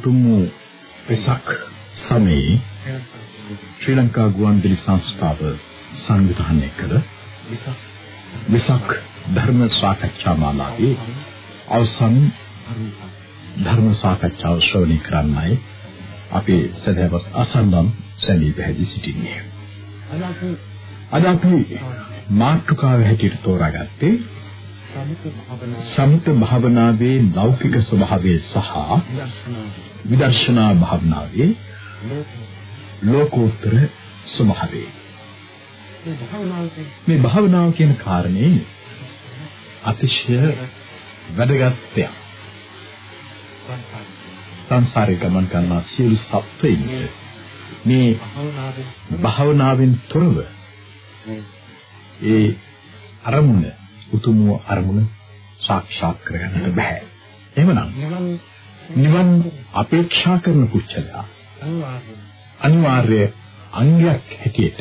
මේ උතුම් වූ වෙසක් සමයේ ශ්‍රී ලංකා ගුවන්විදුලි සංස්ථාව සංවිධානය කළ වෙසක් ධර්ම සාකච්ඡා මාලාවේ අවසන් ධර්ම සාකච්ඡාව ශ්‍රවණය කරන්නයි අපේ සදහවත් අසන්නම් සැලී පැහැදී සිටින්නේ. අද අපි මාතෘකාව හැටියට තෝරාගත්තේ සමිත භාවනාවේ ලෞකික ස්වභාවය සහ විදර්ශනා භාවනාවේ ලෝකෝත්තර ස්වභාවය. මේ භාවනාව කියන කාරණේ අතිශය වැදගත් දෙයක්. සංසාරේ ගමන් කරන සියලු සත්ත්වයින්ට මේ භාවනාවෙන් තොරව ඒ අරමුණ උතුම් වූ අරමුණ සාක්ෂාත් කරගන්නට බෑ. එහෙමනම් නිවන් අපේක්ෂා කරන කුච්චලයා අනිවාර්ය අංගයක් හැටියට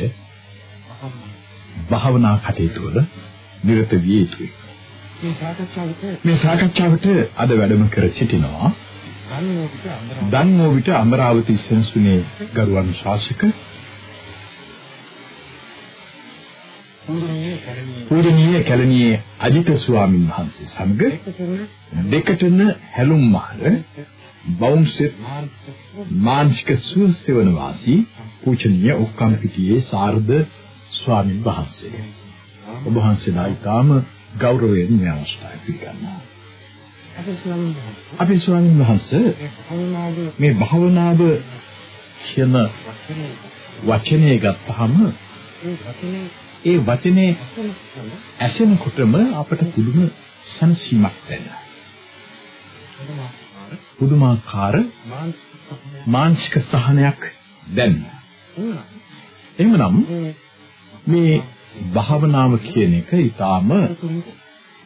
භාවනා කටයුතු වල නිරත විය යුතුයි. මේ සාකච්ඡාවට අද වැඩම කර සිටිනවා දන්නෝවිට අමරාවති සෙන්සුනේ ගරුවන් ශාසක පූජනීය කැලණියේ අජිත ස්වාමීන් වහන්සේ සමග දෙකටන හැලුම් මහර බවුන්සෙත් මානසික සුවසෙවන වාසී පූජනීය උක්කම්පිටියේ සාරද ස්වාමීන් වහන්සේ. ඔබ වහන්සේලා ඊටාම ගෞරවයෙන් මේ අවස්ථාව පිළිගන්නවා අපි ස්වාමීන් වහන්සේ. මේ භාවනාව කියන වචනේ ගත්තාම ඒ වචනේ ඇසෙනකොටම අපට පුදුම සංසීමක් දැනෙනවා. පුදුමාකාර මානසික සහනයක් දැනෙනවා. එහෙමනම් මේ භාවනාව කියන එක ඊටාම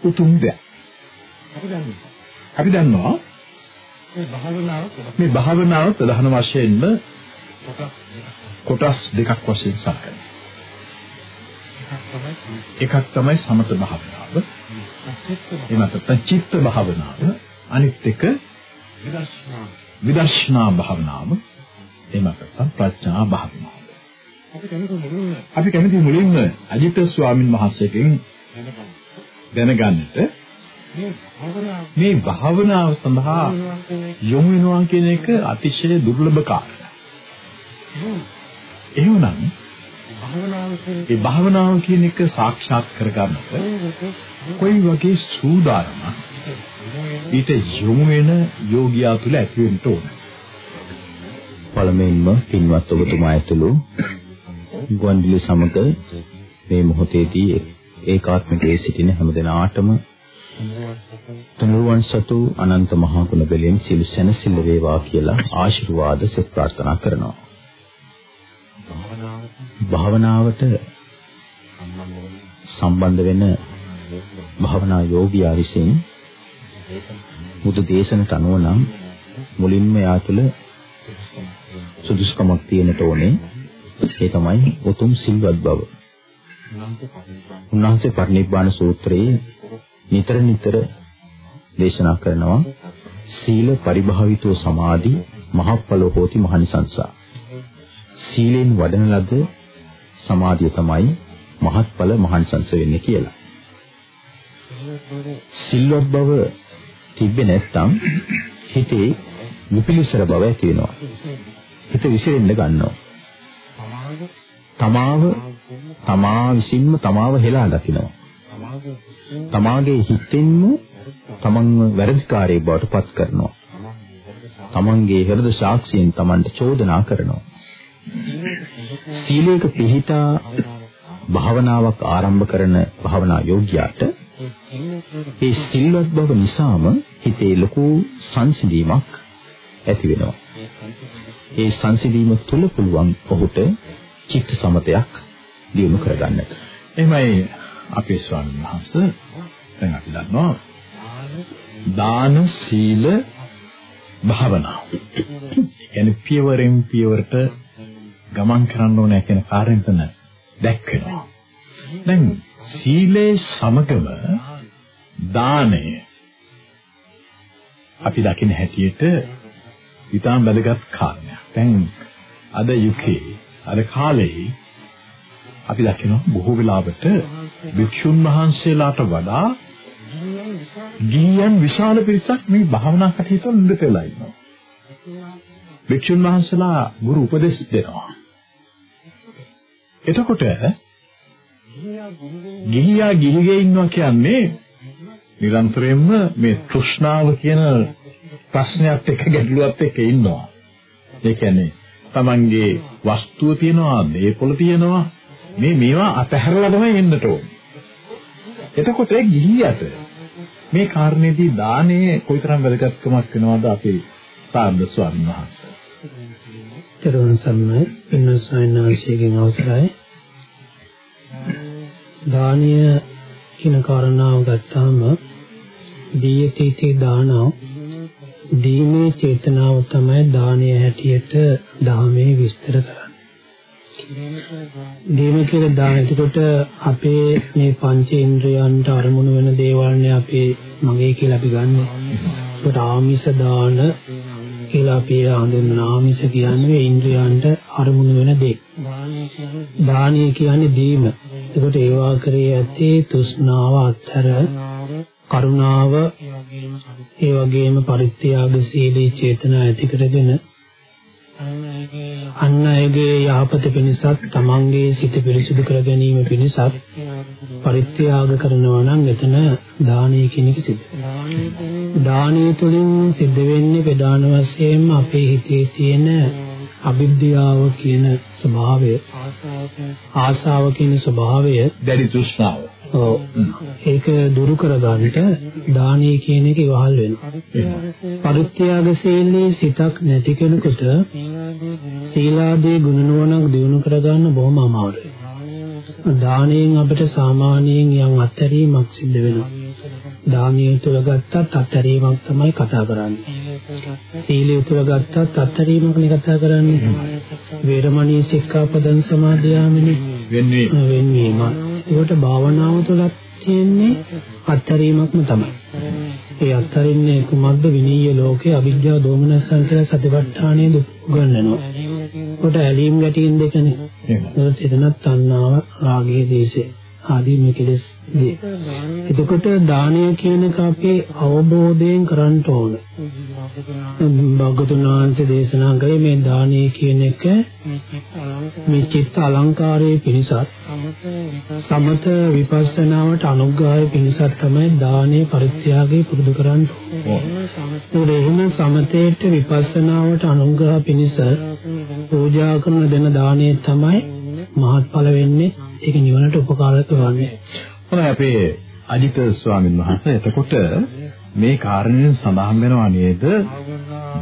උතුම් දෙයක්. අපි දන්නවා මේ භාවනාව ප්‍රධාන වශයෙන්ම කොටස් දෙකක් වශයෙන් සලකනවා. එකක් තමයි සමත භාවනාව. එනකට චිත්ත භාවනාව. අනිත් එක විදර්ශනා භාවනාව. එනකට ප්‍රඥා භාවනාව. අපි කැමති මුලින්ම අජිත ස්වාමින් වහන්සේගෙන් දැනගන්නට මේ භාවනාව සඳහා යොමු වෙනවා කියන එක අතිශය දුර්ලභ කාර්යයක්. එහෙමනම් ඒ භාවනාව කියන එක සාක්ෂාත් කරගන්නට කොයි වගේ සූදානමක් ඊට යොමු වෙන යෝගියා තුල ඇති වෙන්න ඕන. පළමුවෙන්ම පින්වත් ඔබතුමා ඇතුළු ගුවන්විදුලි සමග මේ මොහොතේදී ඒකාත්මිකයේ සිටින හැමදෙනාටම තුනුරුවන් සතු අනන්ත මහා ගුණ බැලෙන් සියලු සැනසෙල්ල වේවා කියලා ආශිර්වාද සෙත් ප්‍රාර්ථනා කරනවා. භාවනාවට සම්බන්ධ වෙන භාවනා යෝගියා විසින් බුදු දේශනට අනුව නම් මුලින්ම යා තුළ සුදුසුකමක් තියෙනට ඕනේ ඒ තමයි උතුම් සිල්වත් බව. උන්වහන්සේ පරිනිබ්බාන සූත්‍රයේ නිතර නිතර දේශනා කරනවා සීල පරිභාවිතෝ සමාධි මහප්පලෝ හෝති මහනිසංසා සීලෙන් වඩන ලද සමාධිය තමයි මහත්ඵල මහානිසංස වෙන්නේ කියලා. සිල්වත් බව තිබ්බේ නැත්නම් හිතේ විපිලිසර බව ඇති වෙනවා. හිත විසිරෙන්න ගන්නවා. තමාව තමා විසින්ම තමාව හෙලා දකිනවා. තමාගේ හිතෙන්ම තමන්ව වැරදිකාරයෙක් බවට පත් කරනවා. තමන්ගේ හෘද සාක්ෂියෙන් තමන්ට චෝදනා කරනවා. සීලයක පිහිටා භාවනාවක් ආරම්භ කරන භාවනා යෝග්‍යයාට ඒ සිල්වත් බව නිසාම හිතේ ලොකු සංසිඳීමක් ඇති වෙනවා. ඒ සංසිඳීම තුළ පුළුවන් ඔහුට චිත්ත සමතයක් දියුණු කරගන්නට. එහෙමයි අපේ ස්වාමීන් වහන්සේ දැන් අපි දන්නවා දාන සීල භාවනා. කියන්නේ පියවරෙන් පියවරට ගමන් කරන්න ඕනේ කියන කාරණේ තන දැක්කනවා. දැන් සීලේ සමගම දානය අපි දකින හැටියට ඊටාම් වැදගත් කාරණයක්. දැන් අද යුගයේ අද කාලේ අපි දකිනවා බොහෝ වෙලාවට භික්ෂුන් වහන්සේලාට වඩා ගිහියන් විශාල පිරිසක් මේ භාවනා කටයුතු නිරත වෙලා ඉන්නවා. භික්ෂුන් වහන්සේලා ගුරු උපදෙස් දෙනවා. එතකොට ගිහියා ගිහිගේ ඉන්නවා කියන්නේ නිරන්තරයෙන්ම මේ තෘෂ්ණාව කියන ප්‍රශ්නයත් එක්ක ගැටලුවත් එක්ක ඉන්නවා. ඒ කියන්නේ Tamange වස්තුව තියනවා, දේපොළ තියනවා. මේ මේවා අතහැරලා තමයි එන්නට ඕනේ. එතකොට ගිහියට මේ කාරණේදී දානේ කොයිතරම් වැදගත්කමක් වෙනවද අපේ සාන්ද ස්වාමීන් වහන්සේ. තෙරුවන් සරණයි පින්වත් ස්වාමීන් වහන්සේගෙන් අවසරයි. දානීය කියන කාරණාව ගත්තාම දීයතිති දානව දීමේ චේතනාව තමයි දානීය හැටියට ධාමයේ විස්තර කරන්නේ. දීම කියලා දාන එතකොට අපේ මේ පංච ඉන්ද්‍රයන්ට අරමුණු වෙන දේවල්නේ අපේ මගේ කියලා අපි ගන්නෙ. ඒකට ආමිෂ දාන කියලා අපි හඳුන්වන ආමිෂ කියන්නේ ඉන්ද්‍රයන්ට අරමුණු වෙන දේ. දානීය කියන්නේ දීම. එතකොට ඒවා කරේ ඇත්තේ තෘෂ්ණාව අත්තර කරුණාව ඒ වගේම පරිත්‍යාග සීලී චේතනා ඇති කරගෙන අන් අයගේ යහපත පිණිසත් තමන්ගේ සිත පිරිසිදු කර ගැනීම පිණිසත් පරිත්‍යාග කරනවා නම් එතන දානීය කියන එක සිද්ධ දානීය තුලින් සිද්ධ වෙන්නේ ප්‍රධාන වශයෙන්ම අපේ හිතේ තියෙන අවිද්‍යාව කියන ස්වභාවය ආශාව කියන ස්වභාවය දැඩි තෘෂ්ණාව. ඔව් ඒක දුරු කරගන්නට දානීය කියන එක ඉවහල් වෙනවා. පරිත්‍යාග සීලී සිතක් නැති කෙනෙකුට සීලාදී ගුණ නුවණක් දිනු කරගන්න බොහොම අමාරුයි. දානයෙන් අපිට සාමාන්‍යයෙන් යම් අත්හැරීමක් සිද්ධ වෙනවා. දානීය තුල ගත්තත් අත්හැරීමක් තමයි කතා කරන්නේ. සීලය තුල ගත්තත් අත්හැරීමක්නේ කතා කරන්නේ. වේරමණී සික්ඛාපදං සමාදියාමිනේ වෙන්නේ වෙන්වීම. ඒකට භාවනාව තුලත් තියෙන්නේ අත්හැරීමක්ම තමයි. ඒ අත්තරින්නේ කුමක්ද විනීය ලෝකේ අවිද්‍යාව දෝමනසන් කියලා සතිපට්ඨානයේ උගන්වනවා. කොට ඇලීම් ගැටීම් දෙකනේ. ඒත් එතනත් තණ්හාව රාගයේ දේශේ ආදී මේ කෙලෙස් දී. එතකොට දානය කියන එක අපේ අවබෝධයෙන් කරන්න ඕන. භගතුන් වහන්සේ දේශනා කළේ මේ දානය කියන එක මේ චිත්ත අලංකාරයේ පිණිසත් සමත විපස්සනාවට අනුග්‍රහය පිණිසත් තමයි දානය පරිත්‍යාගය පුරුදු කරන්න ඕනේ. එහෙම සමතේට විපස්සනාවට අනුග්‍රහ පිණිස පූජා කරන දෙන දානය තමයි මහත්ඵල වෙන්නේ ඒක නිවනට උපකාරක වන්නේ. හොඳයි අපේ අජිත ස්වාමීන් වහන්සේ එතකොට මේ කාරණයෙන් සඳහන් වෙනවා නේද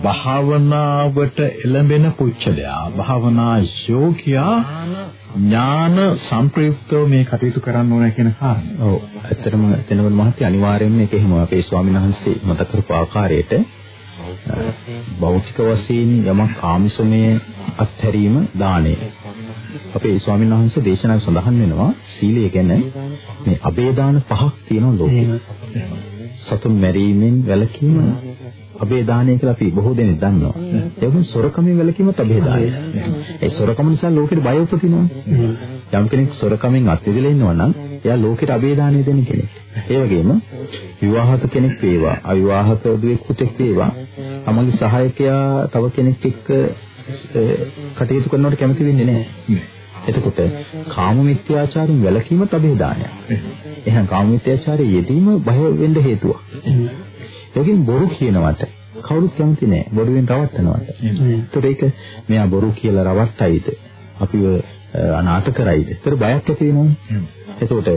භාවනාවට එළඹෙන පුච්චලයා භාවනා යෝගියා ඥාන සංප්‍රයුක්තව මේ කටයුතු කරන්න ඕන කියන කාරණය. ඔව් ඇත්තටම තැනවල මහත්ය අනිවාර්යයෙන්ම ඒක එහෙම අපේ ස්වාමීන් වහන්සේ මතක කරපු ආකාරයට භෞතික වශයෙන් යමක් ආමිසමය අත්හැරීම දාණය. අපේ ස්වාමීන් වහන්සේ දේශනාවේ සඳහන් වෙනවා සීලය ගැන මේ අබේදාන පහක් තියෙනවා ලෝකේ. සතුන් මැරීමෙන් වැළකීම අබේදානය කියලා අපි බොහෝ දෙනෙක් දන්නවා. ඒ වගේම සොරකමෙන් වැළකීමත් අබේදානය. ඒ සොරකම නිසා ලෝකෙට බය උපදිනවා. යම් කෙනෙක් සොරකමෙන් අත්විදලා ඉන්නවා නම් එයා ලෝකෙට අබේදානය දෙන කෙනෙක්. ඒ වගේම විවාහත කෙනෙක් වේවා, අවිවාහත දුවෙක් පුතෙක් වේවා, තමන්ගේ සහායකයා තව කෙනෙක් එක්ක කටයුතු කරනවට කැමති වෙන්නේ නැහැ. එතකොට කාම මිත්‍යාචාරයෙන් වැළකීමත් අභේදානයක්. එහෙනම් කාම මිත්‍යාචාරයේ යෙදීම බය වෙන්න හේතුවක්. ඒකෙන් බොරු කියනවට කවුරුත් කැමති නැහැ. බොරුවෙන් රවට්ටනවට. ඒතකොට ඒක මෙයා බොරු කියලා රවට්ටයිද? අපිව අනාථ කරයිද? ඒතර බයක් ඇති වෙනවනේ. එතකොට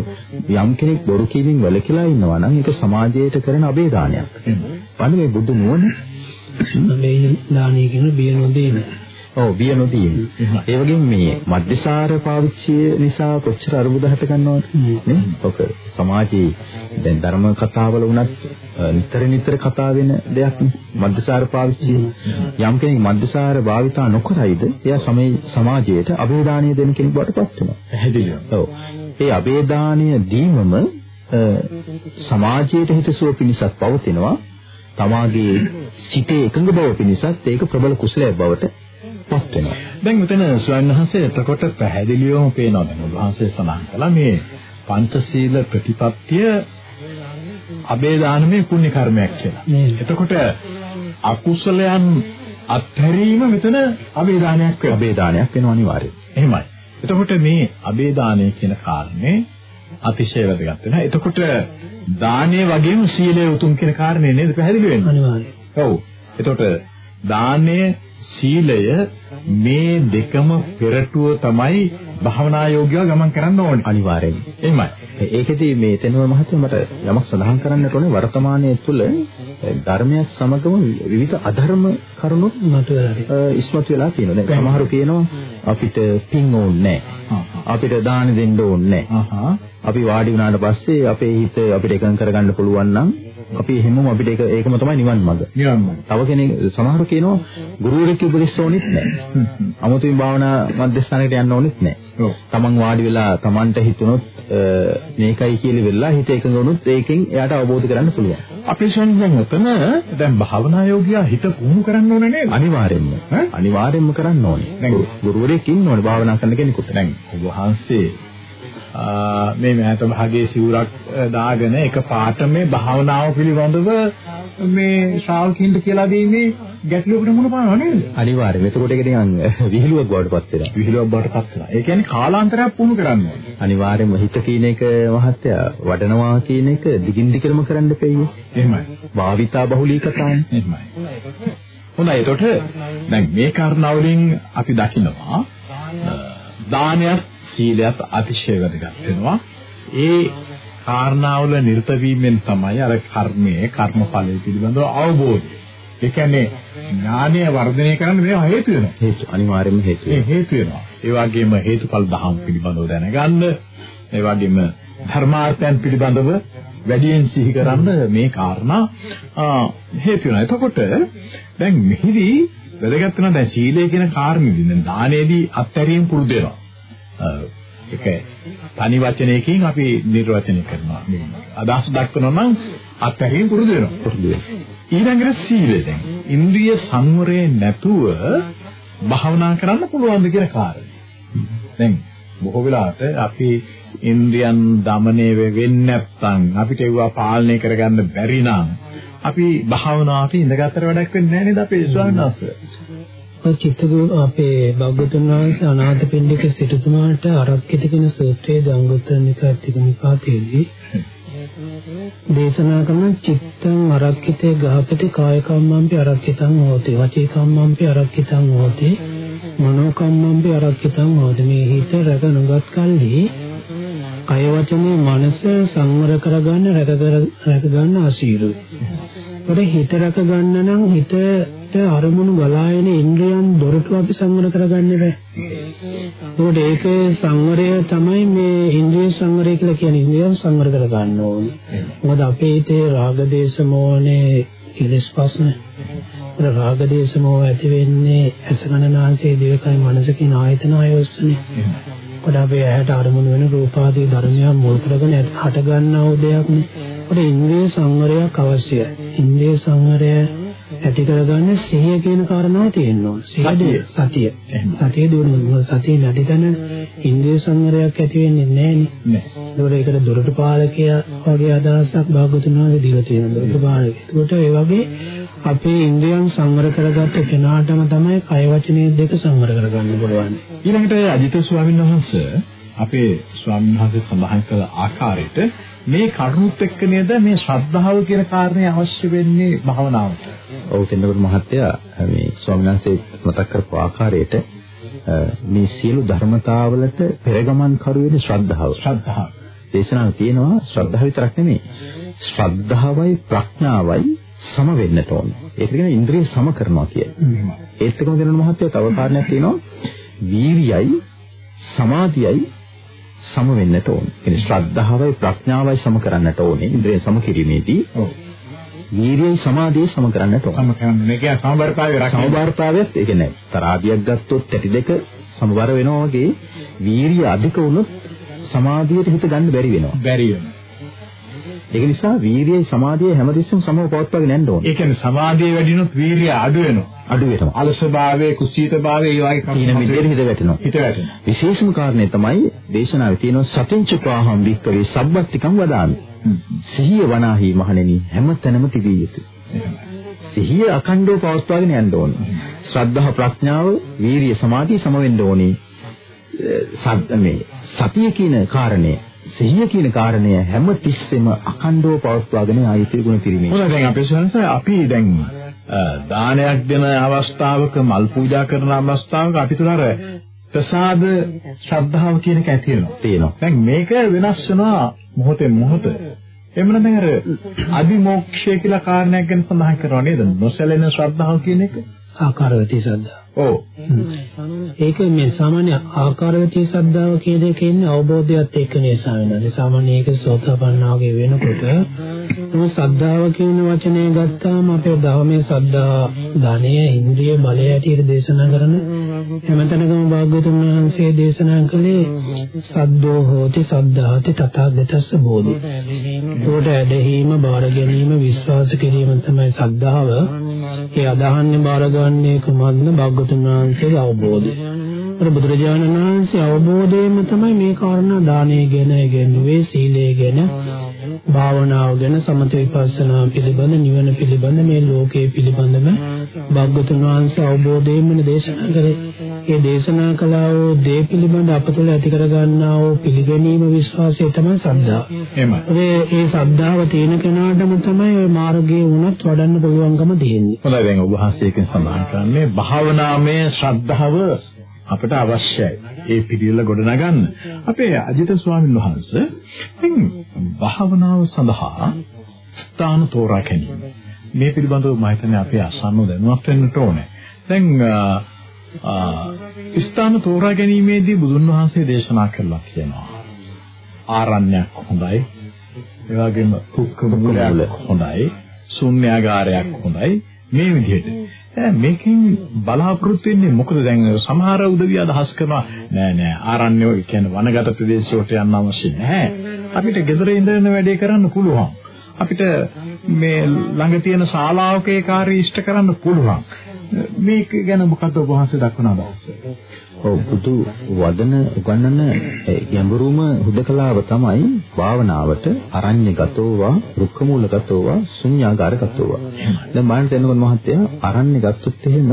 යම් කෙනෙක් බොරු කීමෙන් වැළකීලා ඉන්නවා නම් ඒක සමාජයට කරන අභේදානයක්. බලන්න මේ බුදු නුවණ මේ දානීය කියන බිය නොදීම. ඔව් බිය නොදීම. ඒ වගේම මේ මධ්‍යසාර පාවිච්චිය නිසා කොච්චර අරුබුද හට ගන්නවද නේ? ඔක සමාජයේ දැන් ධර්ම කතාවල වුණත් නිතර නිතර කතා වෙන දෙයක් මධ්‍යසාර පාවිච්චිය. යම් කෙනෙක් මධ්‍යසාර භාවිතා නොකරයිද එයා සමේ සමාජයට අභේදානය දෙන කෙනෙක් බවට පත් වෙනවා. පැහැදිලිව. ඔව්. ඒ අභේදානය දීමම සමාජයට හිතසුව පිණිසත් පවතිනවා. තමාගේ සිතේ එකඟ බව පිණිසත් ඒක ප්‍රබල කුසලයක් බවට පත් වෙනවා. දැන් මෙතන ස්වාමීන් වහන්සේ එතකොට පැහැදිලිවම පේනවා දැන් උන්වහන්සේ සඳහන් කළා මේ පංචශීල ප්‍රතිපත්තිය අබේදානමේ පුණ්‍ය කර්මයක් කියලා. එතකොට අකුසලයන් අත්හැරීම මෙතන අබේදානයක් වෙනවා. අබේදානයක් වෙනවා අනිවාර්යයෙන්. එහෙමයි. එතකොට මේ අබේදානය කියන කාරණේ අතිශය වැදගත් වෙනවා. එතකොට දානයේ වගේම සීලය උතුම් කියන කාරණේ නේද පැහැදිලි වෙන්නේ? අනිවාර්යයෙන්. ඔව්. එතකොට දානය සීලය මේ දෙකම පෙරටුව තමයි භාවනා යෝගියා ගමන් කරන්න ඕනේ. අනිවාර්යයෙන්. එහෙමයි. ඒකෙදි මේ තෙනුව මහත්මයා මට යමක් සඳහන් කරන්නට ඕනේ වර්තමානයේ තුල ධර්මයක් සමගම විවිධ අධර්ම කරුණු මතුවලා ඉස්මතු වෙලා තියෙනවා. දැන් සමහරු කියනවා අපිට පින් ඕනේ අපිට දාන දෙන්න ඕනේ අපි වාඩි වුණාට පස්සේ අපේ හිත අපිට එකඟ කරගන්න පුළුවන් නම් අපි හැමෝම අපිට ඒක ඒකම තමයි නිවන් මඟ. නිවන් මඟ. තව කෙනෙක් සමහර කියනවා ගුරුවරයෙක් උපදෙස් ඕනෙත් නැහැ. අමුතුවෙන් භාවනා මධ්‍යස්ථානයකට යන්න ඕනෙත් නැහැ. තමන් වාඩි වෙලා තමන්ට හිතුනොත් මේකයි කියලා වෙලා හිත එකඟ වුණොත් ඒකෙන් එයාට අවබෝධ කරගන්න පුළුවන්. අපේ ශාන්තියෙන් උතන දැන් භාවනා යෝගියා හිත පුහුණු කරන්න ඕනේ නේද? අනිවාර්යෙන්ම. අනිවාර්යෙන්ම කරන්න ඕනේ. ගුරුවරයෙක් ඉන්න ඕනේ භාවනා කරන කෙනෙකුට. දැන් ඔබ වහන්සේ මේ මෑත භාගයේ සිවුරක් දාගෙන එක පාට මේ භාවනාව පිළිබඳව මේ ශ්‍රාවකින්ට කියලා දෙන්නේ ගැටලුවකට මුණ පානවා නේද? අනිවාර්යයෙන්. එතකොට ඒක නිකන් විහිළුවක් බවට පත් වෙනවා. විහිළුවක් බවට පත් වෙනවා. ඒ කියන්නේ කාලාන්තරයක් පුහුණු කරන්න ඕනේ. අනිවාර්යයෙන්ම හිත කියන එක මහත්තයා වඩනවා කියන එක දිගින් දිගටම කරන්න දෙපෙයි. එහෙමයි. භාවිතා බහුලී කතාවනේ. එහෙමයි. හොඳයි. එතකොට දැන් මේ කාරණාවලින් අපි දකිනවා දානයත් සීලයත් අතිශය වැදගත් වෙනවා. ඒ කාරණාවල නිරත වීමෙන් තමයි අර කර්මයේ කර්මඵලයේ පිළිබඳව අවබෝධය. ඒ කියන්නේ ඥානය වර්ධනය කරන්න මේවා හේතු වෙනවා. හේතු අනිවාර්යයෙන්ම හේතු වෙනවා. හේතු වෙනවා. ඒ වගේම හේතුඵල දහම් පිළිබඳව දැනගන්න, ඒ වගේම ධර්මාර්ථයන් පිළිබඳව වැඩියෙන් සිහි කරන්න මේ කාරණා හේතු වෙනවා. එතකොට දැන් මෙහිදී වැදගත් වෙනවා දැන් සීලය කියන කාරණේදී දැන් දානයේදී අත්හැරීම පුරුදු වෙනවා. ඒක තනි වචනයකින් අපි නිර්වචනය කරනවා. මේ අදහස් දක්වනවා නම් අත්හැරීම පුරුදු වෙනවා. පුරුදු වෙනවා. ඊළඟට සීලය දැන්. ඉන්ද්‍රිය සංවරය නැතුව භාවනා කරන්න පුළුවන්ද කියන කාරණේ. දැන් බොහෝ වෙලාවට අපි ඉන්ද්‍රියන් দমনය වෙන්නේ නැත්නම් අපිට ඒවා පාලනය කරගන්න බැරි නම් අපි භාවනාවට ඉඳගත්තර වැඩක් වෙන්නේ නැහැ නේද අපේ ස්වාමීන් වහන්සේ? චිත්තගුණ අපේ භග්ගතුන් වහන්සේ අනාථපිණ්ඩික සිටුතුමාට අරක්කිත කියන සූත්‍රයේ දංගුත්තර නිකාතික නිපාතයේදී දේශනා කරන චිත්තං අරක්කිතේ ගහපති කාය කම්මම්පි අරක්කිතං හෝති වචී කම්මම්පි අරක්කිතං හෝති මනෝ කම්මම්පි අරක්කිතං හෝති මේ හිත රැක නොගත් කල්හි කය වචනේ මනස සංවර කරගන්න රැක රැක ගන්න අසීරුයි. ඒකට හිත රැක ගන්න නම් හිතට අරමුණු ගලායන ඉන්ද්‍රියන් දොරටු අපි සංවර කරගන්න බෑ. ඒකට ඒකේ සංවරය තමයි මේ ඉන්ද්‍රිය සංවරය කියලා කියන්නේ ඉන්ද්‍රියන් සංවර කර ගන්න ඕනේ. මොකද අපේ හිතේ රාග දේශ මොහනේ කෙලස් පස්න. රාග දේශ මොහ ඇති වෙන්නේ අසගණනාංශයේ දිවකයි මනස කියන ආයතන ආයෝස්සනේ. කොට අපේ ඇහැට අරමුණු වෙන රූපාදී ධර්මයන් මුල් කරගෙන හට ගන්නා වූ දෙයක් නේ. කොට ඉන්ද්‍රිය සංවරයක් අවශ්‍යයි. ඉන්ද්‍රිය සංවරය ඇති කරගන්න සිහිය කියන කාරණාව තියෙනවා. සිහිය සතිය. සතිය සතිය නැති තැන ඉන්ද්‍රිය සංවරයක් ඇති වෙන්නේ නැහැ නේ. ඒකට දුරට පාලකයා වගේ අදහසක් භාගතුන් වහන්සේ දීලා තියෙනවා. දුරට පාලකය. ඒකට ඒ වගේ අපේ ඉන්ද්‍රියන් සංවර කරගත්ත කෙනාටම තමයි කය වචනේ දෙක සංවර කරගන්න පුළුවන්. ඊළඟට අජිත ස්වාමීන් වහන්සේ අපේ ස්වාමීන් වහන්සේ සඳහන් කළ ආකාරයට මේ කරුණුත් එක්ක නේද මේ ශ්‍රද්ධාව කියන කාරණේ අවශ්‍ය වෙන්නේ භාවනාවට. ඔව් කෙනෙකුට මහත්තයා මේ ස්වාමීන් වහන්සේ මතක් කරපු ආකාරයට මේ සියලු ධර්මතාවලට පෙරගමන් කරු වෙන ශ්‍රද්ධාව. ශ්‍රද්ධාව. දේශනාව තියෙනවා ශ්‍රද්ධාව විතරක් නෙමෙයි. ශ්‍රද්ධාවයි ප්‍රඥාවයි සම වෙන්නට ඕන. ඒක කියන ඉන්ද්‍රිය සම කරනවා කියන්නේ. ඒත් එක්කම දෙන මහත්ය තව කාරණයක් තියෙනවා. වීරියයි සමාධියයි සම වෙන්නට ඕන. කියන්නේ ශ්‍රද්ධාවයි ප්‍රඥාවයි සම කරන්නට ඕනේ. ඉන්ද්‍රිය සම කිරීමේදී. ඔව්. වීර්යයි සමාධියයි සම කරන්නට ඕන. සම කරන්නේ. මේ කියන්නේ සමබරතාවය රකින්න. සමබරතාවයත් ඒ කියන්නේ තරාදියක් ගත්තොත් ඇටි දෙක සමබර වෙනවා වගේ වීර්ය අධික වුණොත් සමාධියට හිත ගන්න බැරි වෙනවා. බැරි වෙනවා. ඒක නිසා වීරියයි සමාධියයි හැමතිස්සෙම සමව පවත්වාගෙන යන්න ඕනේ. ඒ කියන්නේ සමාධිය වැඩිනොත් වීරිය අඩු වෙනවා. අඩු වෙනවා. අලසභාවයේ කුසීතභාවයේ ඒ වගේ තීන මිදෙට හිත වැටෙනවා. හිත වැටෙනවා. විශේෂම කාරණේ තමයි දේශනාවේ තියෙන සතිංචපාහම් වික්කවේ සබ්බත්තිකම් වදාමි. සිහිය වනාහි මහණෙනි හැම තැනම තිබිය යුතුයි. සිහිය අඛණ්ඩව පවත්වාගෙන යන්න ඕනේ. ශ්‍රද්ධා ප්‍රඥාව, වීරිය සමාධිය සම වෙන්න ඕනේ. මේ සතිය කියන කාරණය සිහිය කියන කාරණය හැම තිස්සෙම අඛණ්ඩව පවත්වාගෙන ආයතේ ගුණ පිරිමේ. හොඳයි දැන් අපේ සංසය අපි දැන් දානයක් දෙන අවස්ථාවක මල් පූජා කරන අවස්ථාවක අපි තුල අර ප්‍රසාද ශ්‍රද්ධාව කියන එක ඇති වෙනවා. තියෙනවා. දැන් මේක වෙනස් වෙනවා මොහොතෙන් මොහොත. එමන දැන් අර අදිමෝක්ෂය කියලා කාරණයක් ගැන සඳහන් කරනවා නේද? නොසැලෙන ශ්‍රද්ධාව කියන එක. ආකාරවතී ශ්‍රද්ධාව. ඔව්. ඒක මේ සාමාන්‍ය ආකාරවතී ශ්‍රද්ධාව කියන එකේ ඉන්නේ අවබෝධයත් එක්ක නිසා වෙනවා. සාමාන්‍ය ඒක සෝතපන්නාගේ වෙනකොට මේ ශ්‍රද්ධාව කියන වචනේ ගත්තාම අපේ ධර්මයේ ශ්‍රද්ධා ධනය ඉන්ද්‍රිය බලය ඇටියට දේශනා කරන හැමතැනකම භාග්‍යවතුන් වහන්සේ දේශනා කළේ සද්දෝ හෝති සද්ධාති තථාගතස්ස බෝධි. ඒකට ඇදහිීම, බාර ගැනීම, විශ්වාස කිරීම තමයි සද්ධාව. ඒ අදහන්නේ බාරගන්නේ කුමක්ද? භාග්‍යවතුන් වහන්සේගේ අවබෝධය. අර බුදුරජාණන් වහන්සේ අවබෝධයෙන්ම තමයි මේ කාරණා දානය ගැන ඉගෙනුවේ, සීලය ගැන, භාවනාව ගැන, සමත විපස්සනා පිළිබඳ, නිවන පිළිබඳ මේ ලෝකයේ පිළිබඳව භාග්‍යවතුන් වහන්සේ අවබෝධයෙන්ම දේශනා කරේ. ඒ දේශනා කළා වූ දේ පිළිබඳ අප තුළ ඇති කර ගන්නා වූ පිළිගැනීම විශ්වාසය තමයි සද්ධා. එහෙමයි. ඒ සද්ධාව තියෙන කෙනාටම තමයි ওই මාර්ගයේ වුණත් වඩන්න පුළුවන්කම තියෙන්නේ. හොඳයි දැන් ඔබ වහන්සේකින් සඳහන් කරන්නේ භාවනාමය ශ්‍රද්ධාව අපට අවශ්‍යයි. ඒ පිළිවෙල ගොඩනගන්න. අපේ අජිත ස්වාමීන් වහන්සේ දැන් භාවනාව සඳහා ස්ථාන තෝරා ගැනීම. මේ පිළිබඳව මම හිතන්නේ අපේ අසන්නව දැනුවත් වෙන්නට ඕනේ. දැන් ස්ථාන තෝරා ගැනීමේදී බුදුන් වහන්සේ දේශනා කළා කියනවා. ආරණ්‍යයක් හොඳයි. ඒ වගේම කුක්ක මුලයක් හොඳයි. ශුන්‍යාගාරයක් හොඳයි. මේ විදිහට. මේකෙන් බලාපොරොත්තු වෙන්නේ මොකද දැන් සමහර උදවිය අදහස් කරනවා නෑ නෑ ආරණ්‍ය කියන්නේ වනගත ප්‍රදේශයට යන්න අවශ්‍ය නැහැ. අපිට ගෙදර ඉඳගෙන වැඩේ කරන්න පුළුවන්. අපිට මේ ළඟ තියෙන ශාලාවක ඒ කාර්ය ඉෂ්ට කරන්න පුළුවන්. මේක ගැන මොකද ඔබ වහන්සේ දක්වන අදහස? ඔව් බුදු වදන උගන්වන යඹුරුම හුදකලාව තමයි භාවනාවට අරඤ්‍යගතෝවා රුක්කමූලගතෝවා ශුන්‍යාගාරගතෝවා. දැන් බලන්න එනකොට මහත්තයා අරඤ්‍ය ගත්තොත් එහෙම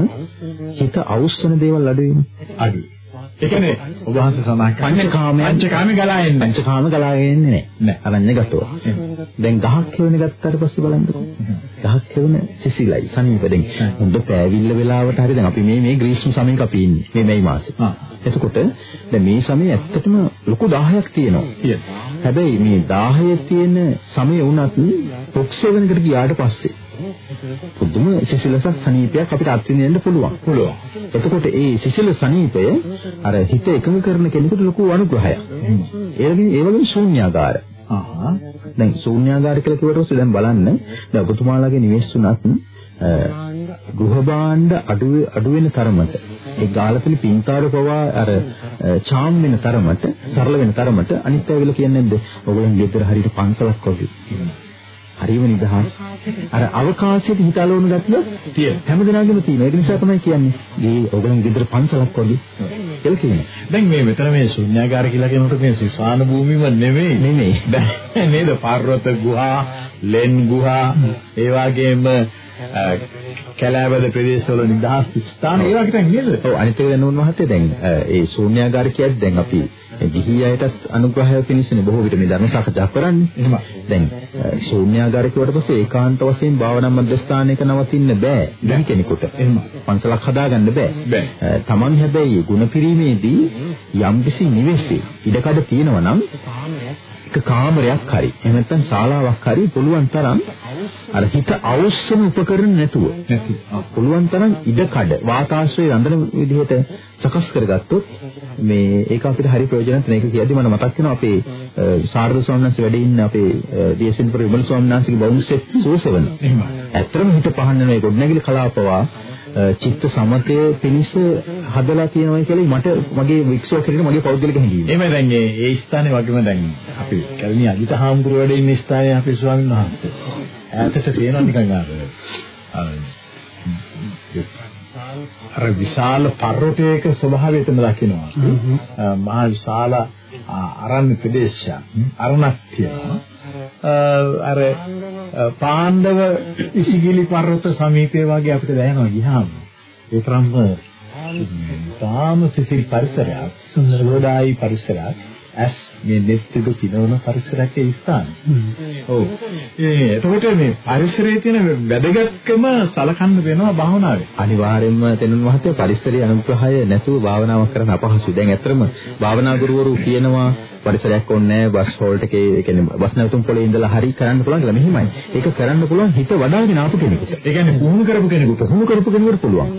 හිත අවුස්සන දේවල් අඩු වෙනවා. අඩුයි. ඒ කියන්නේ ඔබ වහන්සේ සඳහන් කරන්නේ පංචකාමයන් පංචකාමේ ගලා එන්නේ පංචකාම ගලා එන්නේ නැහැ. අරඤ්‍ය ගතෝවා. දැන් ගහක් හේවන ගත්තාට පස්සේ බලන්නකෝ. ගහක් හේවන සිසිලයි සනීප දැන් හොඳ පෑවිල්ල වෙලාවට හරි දැන් අපි මේ මේ ග්‍රීස්ම සමයක අපි ඉන්නේ. මේ මේ මාසේ. එතකොට දැන් මේ සමයේ ඇත්තටම ලොකු 10ක් තියෙනවා. හැබැයි මේ 10 තියෙන සමය වුණත් පොක්සෙවනකට ගියාට පස්සේ පුදුම සිසිලසක් සනීපයක් අපිට අත්විඳින්න පුළුවන්. පුළුවන්. එතකොට ඒ සිසිල සනීපය අර හිත එකඟ කරන කෙනෙකුට ලොකු අනුග්‍රහයක්. ඒ වගේම ඒ වගේම ශූන්‍යාකාර. ආහා. දැන් ශූන්‍යාකාර කියලා කිව්වට පස්සේ දැන් බලන්න දැන් ඔබතුමාලාගේ නිවෙස් තුනත් ගෘහ භාණ්ඩ අඩු අඩු වෙන තරමට ඒ ගාලපිලි පින්තාර පවා අර චාම් වෙන තරමට සරල වෙන තරමට අනිත් අය වෙල කියන්නේ නැද්ද? ඔයගොල්ලන් ගෙදර හරියට පන්සලක් වගේ. හරිම නිදහස්. අර අවකාශයේ හිතලවුණු ගැටල තියෙන. හැමදෙනාගේම තියෙන. ඒක නිසා තමයි කියන්නේ. මේ ඔයගොල්ලන් ගෙදර පන්සලක් වගේ. කියලා කියනවා. දැන් මේ මෙතන මේ ශුන්‍යාගාර කියලා කියනකොට මේ සුසාන භූමියම නෙමෙයි. නෙමෙයි. නේද? පර්වත ගුහා, ලෙන් ගුහා, ඒ වගේම කැලෑවද ප්‍රදේශවල නිදහස් ස්ථාන ඒ වගේ නේද? ඔව් අනිත් එක දැන් මහත්තයා දැන් ඒ ශූන්‍යාගාර කියද්දි දැන් අපි ගිහි අයටත් අනුග්‍රහය පිණිසනේ බොහෝ විට මේ ධර්ම සාකච්ඡා කරන්නේ. දැන් ශූන්‍යාගාර කියවට පස්සේ ඒකාන්ත වශයෙන් භාවනා මධ්‍යස්ථානයක නවතින්න බෑ. ගිහි කෙනෙකුට. එහෙම. පන්සලක් හදාගන්න බෑ. බෑ. තමන් හැබැයි ගුණ පිරීමේදී යම්කිසි නිවෙසේ ඉඩකඩ තියෙනවා නම් එක කාමරයක් හරි එහෙම නැත්නම් ශාලාවක් හරි පුළුවන් තරම් අර හිත අවශ්‍යම උපකරණ නැතුව නැති. පුළුවන් තරම් ඉඩකඩ වාතාශ්‍රය රඳන විදිහට සකස් කරගත්තොත් මේ ඒක අපිට හරි ප්‍රයෝජනවත් මේක කියද්දි මම මතක් වෙනවා අපේ සාරද ස්වාමීන් වහන්සේ වැඩ ඉන්න අපේ දියසෙන්පුර විමල ස්වාමීන් වහන්සේගේ බවුන්සෙත් සෝසෙවන. එහෙම. ඇත්තටම හිත පහන්න ඒ ගොඩනැගිලි කලාපවා චිත්ත සමතය පිණිස හදලා තියෙනවා කියලා මට මගේ වික්ෂෝ කෙරෙන මගේ පෞද්ගලික හැඟීම. එහෙම දැන් ඒ ස්ථානේ වගේම දැන් අපි කැලණි අජිත හාමුදුරුවෝ වැඩ ඉන්න ස්ථානේ අපේ ස්වාමීන් වහන්සේ. ඈතට තියෙනවා නිකන් අර අර විශාල පර්වතයක ස්වභාවය එතන දකිනවා. මහා විශාල අරණ්‍ය ප්‍රදේශයක්. අරණක් තියෙනවා. අර පාණ්ඩව ඉසිගිලි පර්වත සමීපයේ වගේ අපිට දැනෙනවා ගියාම. ඒ තරම්ම තාම සිසිල් පරිසරයක්, සුන්දරෝදායි පරිසරයක්. ඇස් මේ නෙත්තිද පිනවන පරිසරයක ස්ථානය. ඔව්. ඒ එතකොට මේ පරිසරයේ තියෙන වැදගත්කම සලකන්න වෙනවා භාවනාවේ. අනිවාර්යයෙන්ම තෙනුන් මහත්තයා පරිසරයේ අනුග්‍රහය නැතුව භාවනාවක් කරන්න අපහසුයි. දැන් ඇත්තටම භාවනා ගුරුවරු කියනවා පරිසරයක් ඕනේ බස් හෝල්ට් එකේ ඒ කියන්නේ බස් නැවතුම් පොලේ ඉඳලා හරි කරන්න පුළුවන් කියලා මෙහිමයි. ඒක කරන්න පුළුවන් හිත වඩාගෙන ආපු කෙනෙකුට. ඒ කියන්නේ පුහුණු කරපු කෙනෙකුට පුහුණු කරපු කෙනෙකුට පුළුවන්.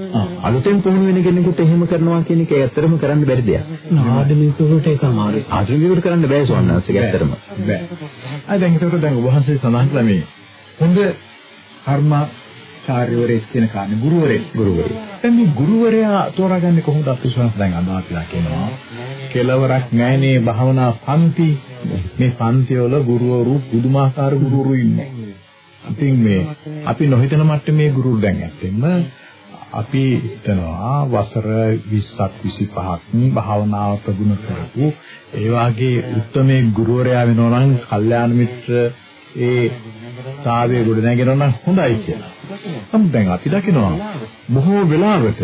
අලුතෙන් පුහුණු වෙන කෙනෙකුට එහෙම කරනවා කියන එක ඇත්තටම කරන්න බැරි දෙයක්. ආධුනිකයෙකුට ඒක අමාරුයි. ආධුනිකයෙකුට කරන්න බෑ සෝන්නාංශික ඇත්තටම. බෑ. ආ දැන් ඒකට දැන් ඔබ වහන්සේ සඳහන් කළා මේ හොඳ කර්ම චාර්යවරයෙක් කියන කාරණේ ගුරුවරයෙක් ගුරුවරයෙක්. දැන් මේ ගුරුවරයා තෝරාගන්නේ කොහොමද අපි විශ්වාස දැන් අද අපිලා කියනවා කෙලවරක් නැහැනේ භාවනා පන්ති මේ පන්ති වල ගුරුවරු පුදුමාකාර ගුරුවරු ඉන්නේ. ඉතින් මේ අපි නොහිතන මට්ටමේ ගුරුවරු දැන් ඇත්තෙම අපි හිතනවා වසර 20ක් 25ක් භාවනාව ප්‍රගුණ කරපු ඒ වාගේ උත්මේ ගුරුවරයා වෙනවා නම් කල්යාණ මිත්‍ර ඒ සාවේ ගොඩ නැගෙනවා නම් හොඳයි කියලා. නමුත් දැන් අපි දකිනවා බොහෝ වෙලාවට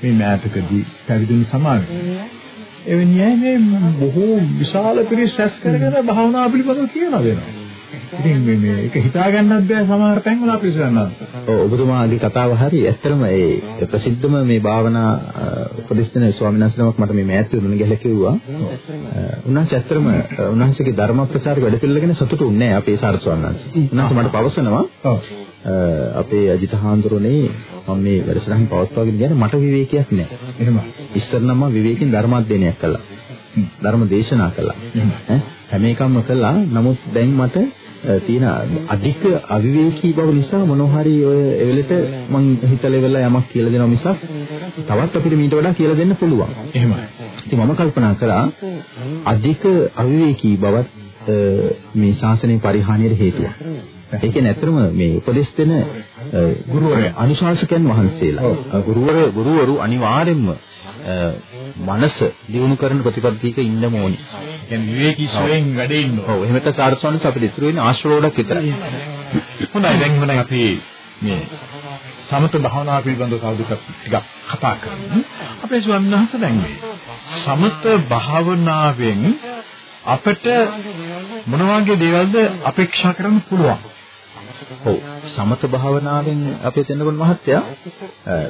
මේ මෑතකදී පැවිදුණු සමාජයේ එවැනි අය මේ බොහෝ විශාල පිරිස් රැස් කරගෙන භාවනා පිළිබඳව කියලා දෙනවා. ඉතින් මේ මේ ඒක හිතා ගන්නත් බෑ සමහර තැන්වල අපි හිතනවා. ඔව් ඔබතුමාගේ කතාව හරි. ඇත්තටම ඒ ප්‍රසිද්ධම මේ භාවනා උපදෙස් දෙන ස්වාමීන් වහන්සේනමක් මට මේ මෑත් වෙනුන ගහලා කිව්වා. උන්වහන්සේ ඇත්තටම උන්වහන්සේගේ ධර්ම ප්‍රචාර වැඩ පිළිවෙල ගැන සතුටු වෙන්නේ නැහැ අපේ සාර ස්වාමීන් වහන්සේ. උන්වහන්සේ මට පවසනවා. අපේ අජිත හාමුදුරනේ මම මේ වැඩසටහන පවත්වාගෙන යන්නේ මට විවේකයක් නැහැ. එහෙම. ඉස්සර නම් මම විවේකයෙන් ධර්මාධ්‍යයනයක් කළා. ධර්ම දේශනා කළා. ඈ හැම එකක්ම කළා. නමුත් දැන් මට තියෙන අධික අවිවේකී බව නිසා හරි ඔය එවෙලට මං හිතලා ඉවරලා යමක් කියලා දෙනවා මිසක් තවත් අපිට මීට වඩා කියලා දෙන්න පුළුවන්. එහෙමයි. ඉතින් මම කල්පනා කරා අධික අවිවේකී බවත් මේ ශාසනයේ පරිහානියට හේතුවක්. ඒ කියන්නේ ඇත්තම මේ උපදෙස් දෙන ගුරුවරයා අනුශාසකයන් වහන්සේලා ගුරුවර ගුරුවරු අනිවාර්යෙන්ම මනස දියුණු කරන ප්‍රතිපදියක ඉන්න ඕනි. කියන්නේ විවේකී සොයෙන් වැඩේ ඉන්න ඕන. ඔව් එහෙම නැත්නම් සාරස්වන්නස් අපිට ඉතුරු වෙන්නේ ආශ්‍රවෝඩක් විතරයි. හොඳයි දැන් එහෙනම් අපි මේ සමත භාවනාව පිළිබඳව කවුරුත් ටිකක් කතා කරමු. අපේ ස්වාමීන් වහන්සේ දැන් මේ සමත භාවනාවෙන් අපිට මොන වගේ දේවල්ද අපේක්ෂා කරන්න පුළුවන්? ඔව් සමත භාවනාවෙන් අපේ තෙන්නගොන් මහත්තයා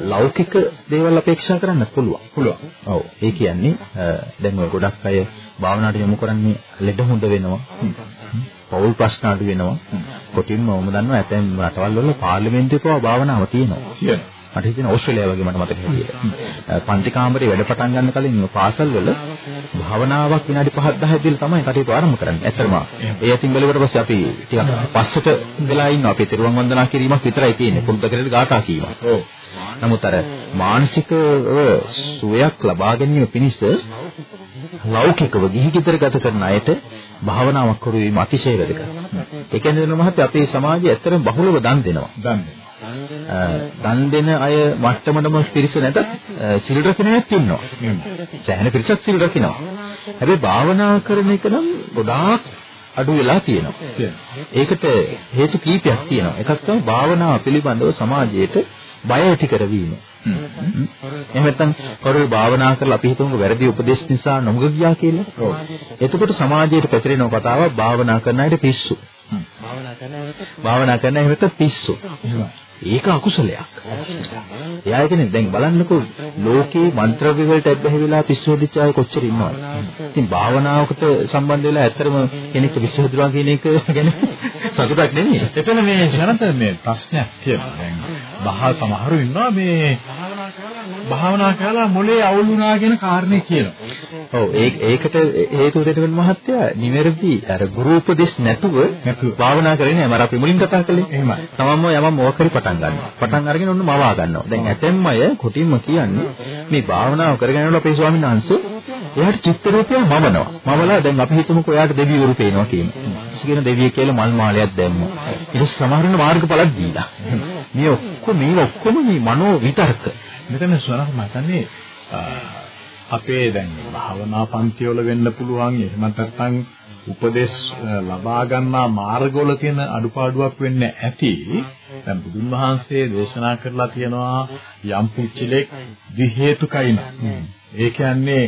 ලෞකික දේවල් අපේක්ෂා කරන්න පුළුවන්. පුළුවන්. ඔව් ඒ කියන්නේ දැන් ඔය ගොඩක් අය භාවනාවට යොමු කරන්නේ ලෙඩ හොඳ වෙනවා. පෞල් ප්‍රශ්න අඩු වෙනවා. කොටින්ම ඔම දන්නවා ඇතැම් රටවල් වල පාර්ලිමේන්තුවේ පවා භාවනාව තියෙනවා. මට හිතෙන ඕස්ට්‍රේලියාව වගේ මට මතක හැටියට. පන්ති කාමරේ වැඩ පටන් ගන්න කලින් පාසල් වල භාවනාවක් විනාඩි 5 10 දීලා තමයි කටයුතු ආරම්භ කරන්නේ. ඇත්තටම ඒ අතින් බලවට පස්සේ අපි ටිකක් පස්සට වෙලා ඉන්නවා. අපි තිරුවන් වන්දනා කිරීමක් විතරයි තියෙන්නේ. පුරුද්ද කරලා ගාථා කීමක්. ඔව්. නමුත් අර මානසික සුවයක් ලබා ගැනීම පිණිස ලෞකිකව ගිහි ගෙදර ගත කරන අයට භාවනාවක් කරු වීම අතිශය වැදගත්. ඒ කියන්නේ මහත්තයා අපේ සමාජයේ ඇත්තටම බහුලව දන් දෙනවා. දන් දෙනවා. දන් දෙන අය මට්ටමටම පිරිස නැතත් සිල් රකින්න අයත් ඉන්නවා. සෑහෙන පිරිසක් සිල් රකින්නවා. හැබැයි භාවනා කරන එක නම් ගොඩාක් අඩු වෙලා තියෙනවා. ඒකට හේතු කීපයක් තියෙනවා. එකක් තමයි භාවනාව පිළිබඳව සමාජයට බය ඇති කරවීම. එහෙම නැත්නම් කවුරු භාවනා කරලා අපි හිතමුකෝ වැරදි උපදේශ නිසා නොමුග ගියා කියලා. ඔව්. එතකොට සමාජයට පැතිරෙන කතාවක් භාවනා කරන අයට පිස්සු. භාවනා කරන අයට පිස්සු. ඒක අකුසලයක්. එයා කියන්නේ දැන් බලන්නකෝ ලෝකේ මන්ත්‍රව්‍ය වලට ඇබ්බැහි වෙලා පිස්සු හදිච්ච අය කොච්චර ඉන්නවද? ඉතින් භාවනාවකට සම්බන්ධ වෙලා ඇත්තටම කෙනෙක් පිස්සු හදුවා කියන එක ගැන සතුටක් නෙමෙයි. එතන මේ ජනත මේ ප්‍රශ්නයක් තියෙනවා. දැන් බහල් සමහරු ඉන්නවා මේ භාවනා කරලා මොලේ අවුල් වුණා කියන කාරණේ කියනවා. ඔව් ඒක ඒකට හේතුව දෙන්න මහත්තයා නිවැරදි අර ගුරු උපදෙස් නැතුව භාවනා කරන්නේ නැහැ. මම අපි මුලින් කතා කළේ. එහෙමයි. තමන්ම යමම මොකක්hari පටන් ගන්නවා. පටන් අරගෙන ඔන්න මවා ගන්නවා. දැන් ඇතැම් අය කොටින්ම කියන්නේ මේ භාවනාව කරගෙන යනකොට අපේ ස්වාමීන් වහන්සේ එයාට චිත්ත රූපය මවනවා. මවලා දැන් අපි හිතමුකෝ එයාට දෙවිවරු පේනවා කියනවා. කියන දෙවිය කියලා මල් මාලයක් දැම්මා. ඊට සමහරන මාර්ගඵලක් දීලා. මේ ඔක්කොම මේ ඔක්කොම මේ මනෝ විතර්ක. මෙතන ස්වරහ මතන්නේ අපේ දැන් භාවනා පන්තිවල වෙන්න පුළුවන් එහෙම නැත්නම් උපදේශ ලබා ගන්නා මාර්ගවල තියෙන අඩුපාඩුවක් වෙන්න ඇති. දැන් බුදුන් වහන්සේ දේශනා කරලා තියෙනවා යම් පුච්චලෙක් දි හේතුකයින. ඒ කියන්නේ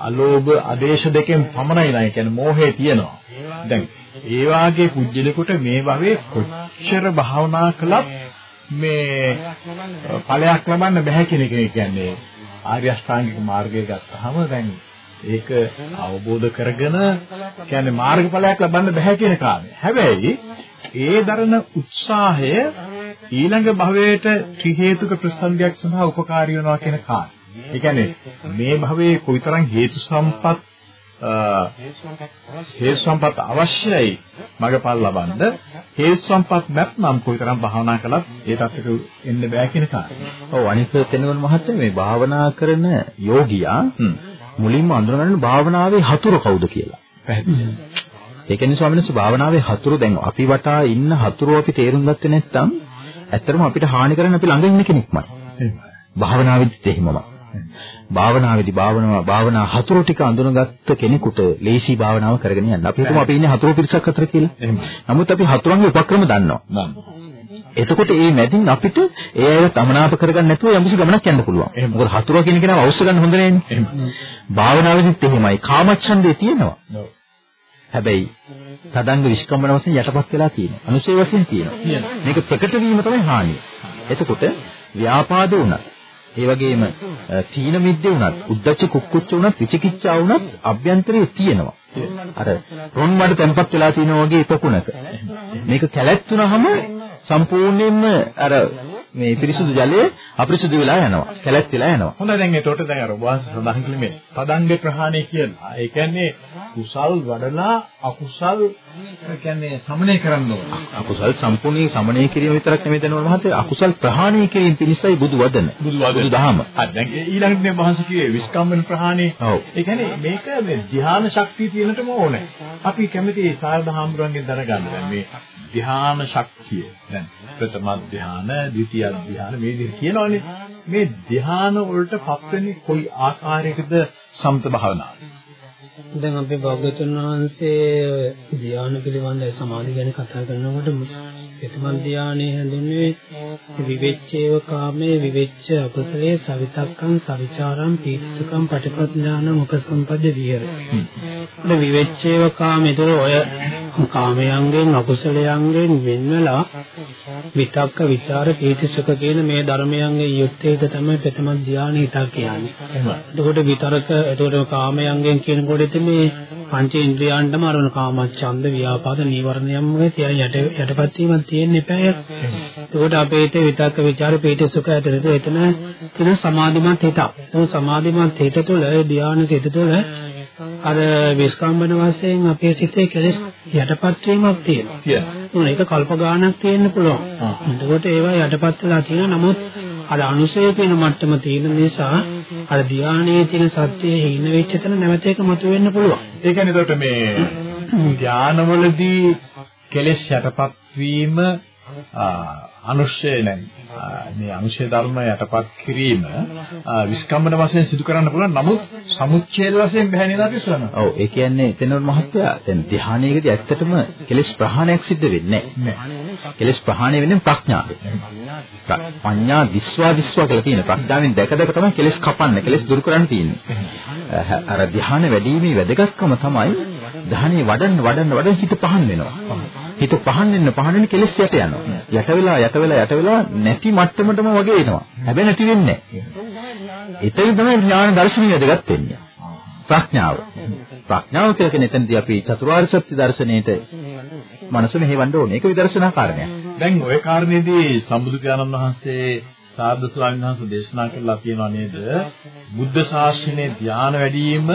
අලෝභ ආදේශ දෙකෙන් පමණයි නෑ කියන්නේ මෝහය තියෙනවා. දැන් ඒ වාගේ පුජ්‍යලෙකුට මේ භවයේ කොච්චර භාවනා කළත් මේ ඵලයක් ලබන්න බැහැ කියන එක කියන්නේ ආර්ය අෂ්ටාංගික මාර්ගය ගත්තාම දැන් ඒක අවබෝධ කරගෙන කියන්නේ මාර්ගඵලයක් ලබන්න බැහැ කියන කාරණය. හැබැයි ඒ දරන උත්සාහය ඊළඟ භවයට ත්‍රි හේතුක ප්‍රසංගයක් සඳහා උපකාරී වෙනවා කියන කාරණය. ඒ කියන්නේ මේ භවයේ කොයිතරම් හේතු සම්පත් හේතු සම්පත් අවශ්‍යයි මගපල් ලබන්න හේතු සම්පත් නැත්නම් කොයිතරම් භාවනා කළත් ඒ තත්ත්වයට එන්න බෑ කියන කාරණය. ඔව් අනිත් තැනගොන් මහත්තයා මේ භාවනා කරන යෝගියා මුලින්ම අඳුනගන්න භාවනාවේ හතුරු කවුද කියලා. ඒ කියන්නේ ස්වාමීන් වහන්සේ භාවනාවේ හතුරු දැන් අපි වටා ඉන්න හතුරු අපි තේරුම් ගත්තේ නැත්නම් ඇත්තටම අපිට හානි කරන්න අපි ළඟ ඉන්න කෙනෙක්මයි. භාවනාවෙදිත් එහෙමමයි. භාවනාවේදී භාවනාව භාවනා හතුරු ටික අඳුනගත්ත කෙනෙකුට ලේසි භාවනාව කරගෙන යන්න. අපි හිතමු අපි ඉන්නේ හතුරු පිරිසක් අතර කියලා. නමුත් අපි හතුරුන්ගේ උපක්‍රම දන්නවා. එතකොට මේ මැදින් අපිට ඒ අයව තමනාප කරගන්න නැතුව යම්කිසි ගමනක් යන්න පුළුවන්. මොකද හතුරුවා කියන කෙනාව අවශ්‍ය ගන්න හොඳ නෑනේ. භාවනාවේදීත් එහෙමයි. කාමච්ඡන්දේ තියෙනවා. හැබැයි තදංග විස්කම්බන වශයෙන් යටපත් වෙලා තියෙනවා. අනුසය වශයෙන් තියෙනවා. මේක ප්‍රකට වීම තමයි හානිය. එතකොට ව්‍යාපාද වුණා ඒ වගේම තීන මිද්දේ වුණත්, උද්දච්ච කුක්කුච්ච වුණත්, විචිකිච්ඡා වුණත් අභ්‍යන්තරයේ තියෙනවා. අර රොන් මඩ තැම්පත් වෙලා තියෙනා වගේ පොකුණක. මේක කැලැත්තුනහම සම්පූර්ණයෙන්ම අර මේ පිරිසුදු ජලය අපිරිසුදු වෙලා යනවා. කැලැත් වෙලා යනවා. හොඳයි දැන් ඒතකොට දැන් අර වාස සඳහන් කළේ මේ පදංගේ ප්‍රහාණය කියලා. ඒ කියන්නේ කුසල් වඩලා අකුසල් කියන්නේ සමනය කරන්න ඕන. අකුසල් සම්පූර්ණයෙන් සමනය කිරීම විතරක් නෙමෙයි දනවල මහත්තයා අකුසල් ප්‍රහාණය කිරීම පිණිසයි බුදු වදන. බුදු වදන දහම. හරි දැන් ඊළඟට මේ මහන්සි කියේ විස්කම්බන ප්‍රහාණය. ඔව්. ඒ කියන්නේ මේක මේ ධ්‍යාන ශක්තිය තියෙනටම ඕනේ. අපි කැමති ඒ සාරදහාමුදුරන්ගෙන් දැනගන්න දැන් මේ ධ්‍යාන ශක්තිය. දැන් ප්‍රථම ධ්‍යාන, ද්විතිය ධ්‍යාන මේ විදිහට කියනවනේ. මේ ධ්‍යාන වලට පත් වෙන්නේ කොයි ආකාරයකද සම්ත භාවනාව? දැන් අපි භාග්‍යතුන් වහන්සේ ධ්‍යාන පිළිබඳ සමාධි ගැන කතා කරනකොට ප්‍රථම ධ්‍යානයේ හැඳින්වෙන්නේ විවෙච්ඡේව කාමේ විවෙච්ඡ අකුසලේ සවිතක්කං සවිචාරං පීතිසුඛං පටිපඥානං උපසම්පද විහෙරති. ඒ විවෙච්ඡේව කාමේතර ඔය කාමයන්ගෙන් අකුසලයන්ගෙන් වෙන්වලා විතක්ක විචාර පීතිසුඛ කියන මේ ධර්මයන්ගේ යුක්තේද තමයි ප්‍රථම ධ්‍යානෙ හිතක් කියන්නේ. එතකොට විතරක එතකොට කාමයන්ගෙන් කියනකොට ඉතින් මේ පංච ඉන්ද්‍රියයන්ටම අරන කාමච්ඡන්ද ව්‍යාපාද නීවරණයන්ගේ තියන් යට යටපත් වීමක් තියෙන්නේ නැහැ. එතකොට අපේ හිතේ විතක්ක ਵਿਚාර පීඨ සුඛ ඇතුළත එතන තියෙන සමාධිමත් හිතක්. ඒ සමාධිමත් හිත තුළ ධානය සිත තුළ අර විස්කම්බන වශයෙන් අපේ සිතේ කෙලෙස් යටපත් වීමක් තියෙනවා. ඒක කල්ප ගානක් තියෙන්න පුළුවන්. එතකොට ඒවා යටපත් වෙලා තියෙන නමුත් අර අනුසය කියන මට්ටම තියෙන නිසා අර ධානයේ තියෙන සත්‍යයේ හිින වෙච්ච තැන නැවත එක මතුවෙන්න පුළුවන්. ඒ කියන්නේ එතකොට මේ ධානවලදී කෙලෙස් යටපත් වීම අනුශය නැහැ. මේ අනුශය ධර්ම යටපත් කිරීම විස්කම්බන වශයෙන් සිදු කරන්න පුළුවන්. නමුත් සමුච්ඡේද වශයෙන් බෑ නේද අපි සරණ. ඔව් ඒ කියන්නේ එතනොත් මහත්තයා දැන් ධ්‍යානයේදී ඇත්තටම කෙලෙස් ප්‍රහාණයක් සිද්ධ වෙන්නේ නැහැ. කෙලෙස් ප්‍රහාණය වෙන්නේ ප්‍රඥාවෙන්. පඤ්ඤා විස්වා විස්වා කියලා කියන ප්‍රඥාවෙන් දැක දැක තමයි කෙලෙස් කපන්නේ. කෙලෙස් දුරු කරන්න තියෙන්නේ. අර ධ්‍යාන වැඩිීමේ වැදගත්කම තමයි ධානයේ වඩන්න වඩන්න වඩන්න හිත පහන් වෙනවා. හිත පහන් වෙන්න පහන් වෙන්න කෙලෙස් යට යනවා. යට වෙලා යට වෙලා යට වෙලා නැති මට්ටමටම වගේ එනවා. හැබැයි නැති වෙන්නේ නැහැ. එතන තමයි ඥාන දර්ශනීය වැදගත් වෙන්නේ. ප්‍රඥාව. ප්‍රඥාව කියලා කියන්නේ එතනදී අපි චතුරාර්ය සත්‍ය දර්ශනයේට මනස මෙහෙවන්න ඕනේ. ඒක විදර්ශනා කාරණයක්. දැන් ওই කාරණේදී සම්බුදු පියාණන් වහන්සේ සාද්ද ස්වාමීන් වහන්සේ දේශනා කළා කියනවා නේද? බුද්ධ ශාසනයේ ධානය වැඩි වීම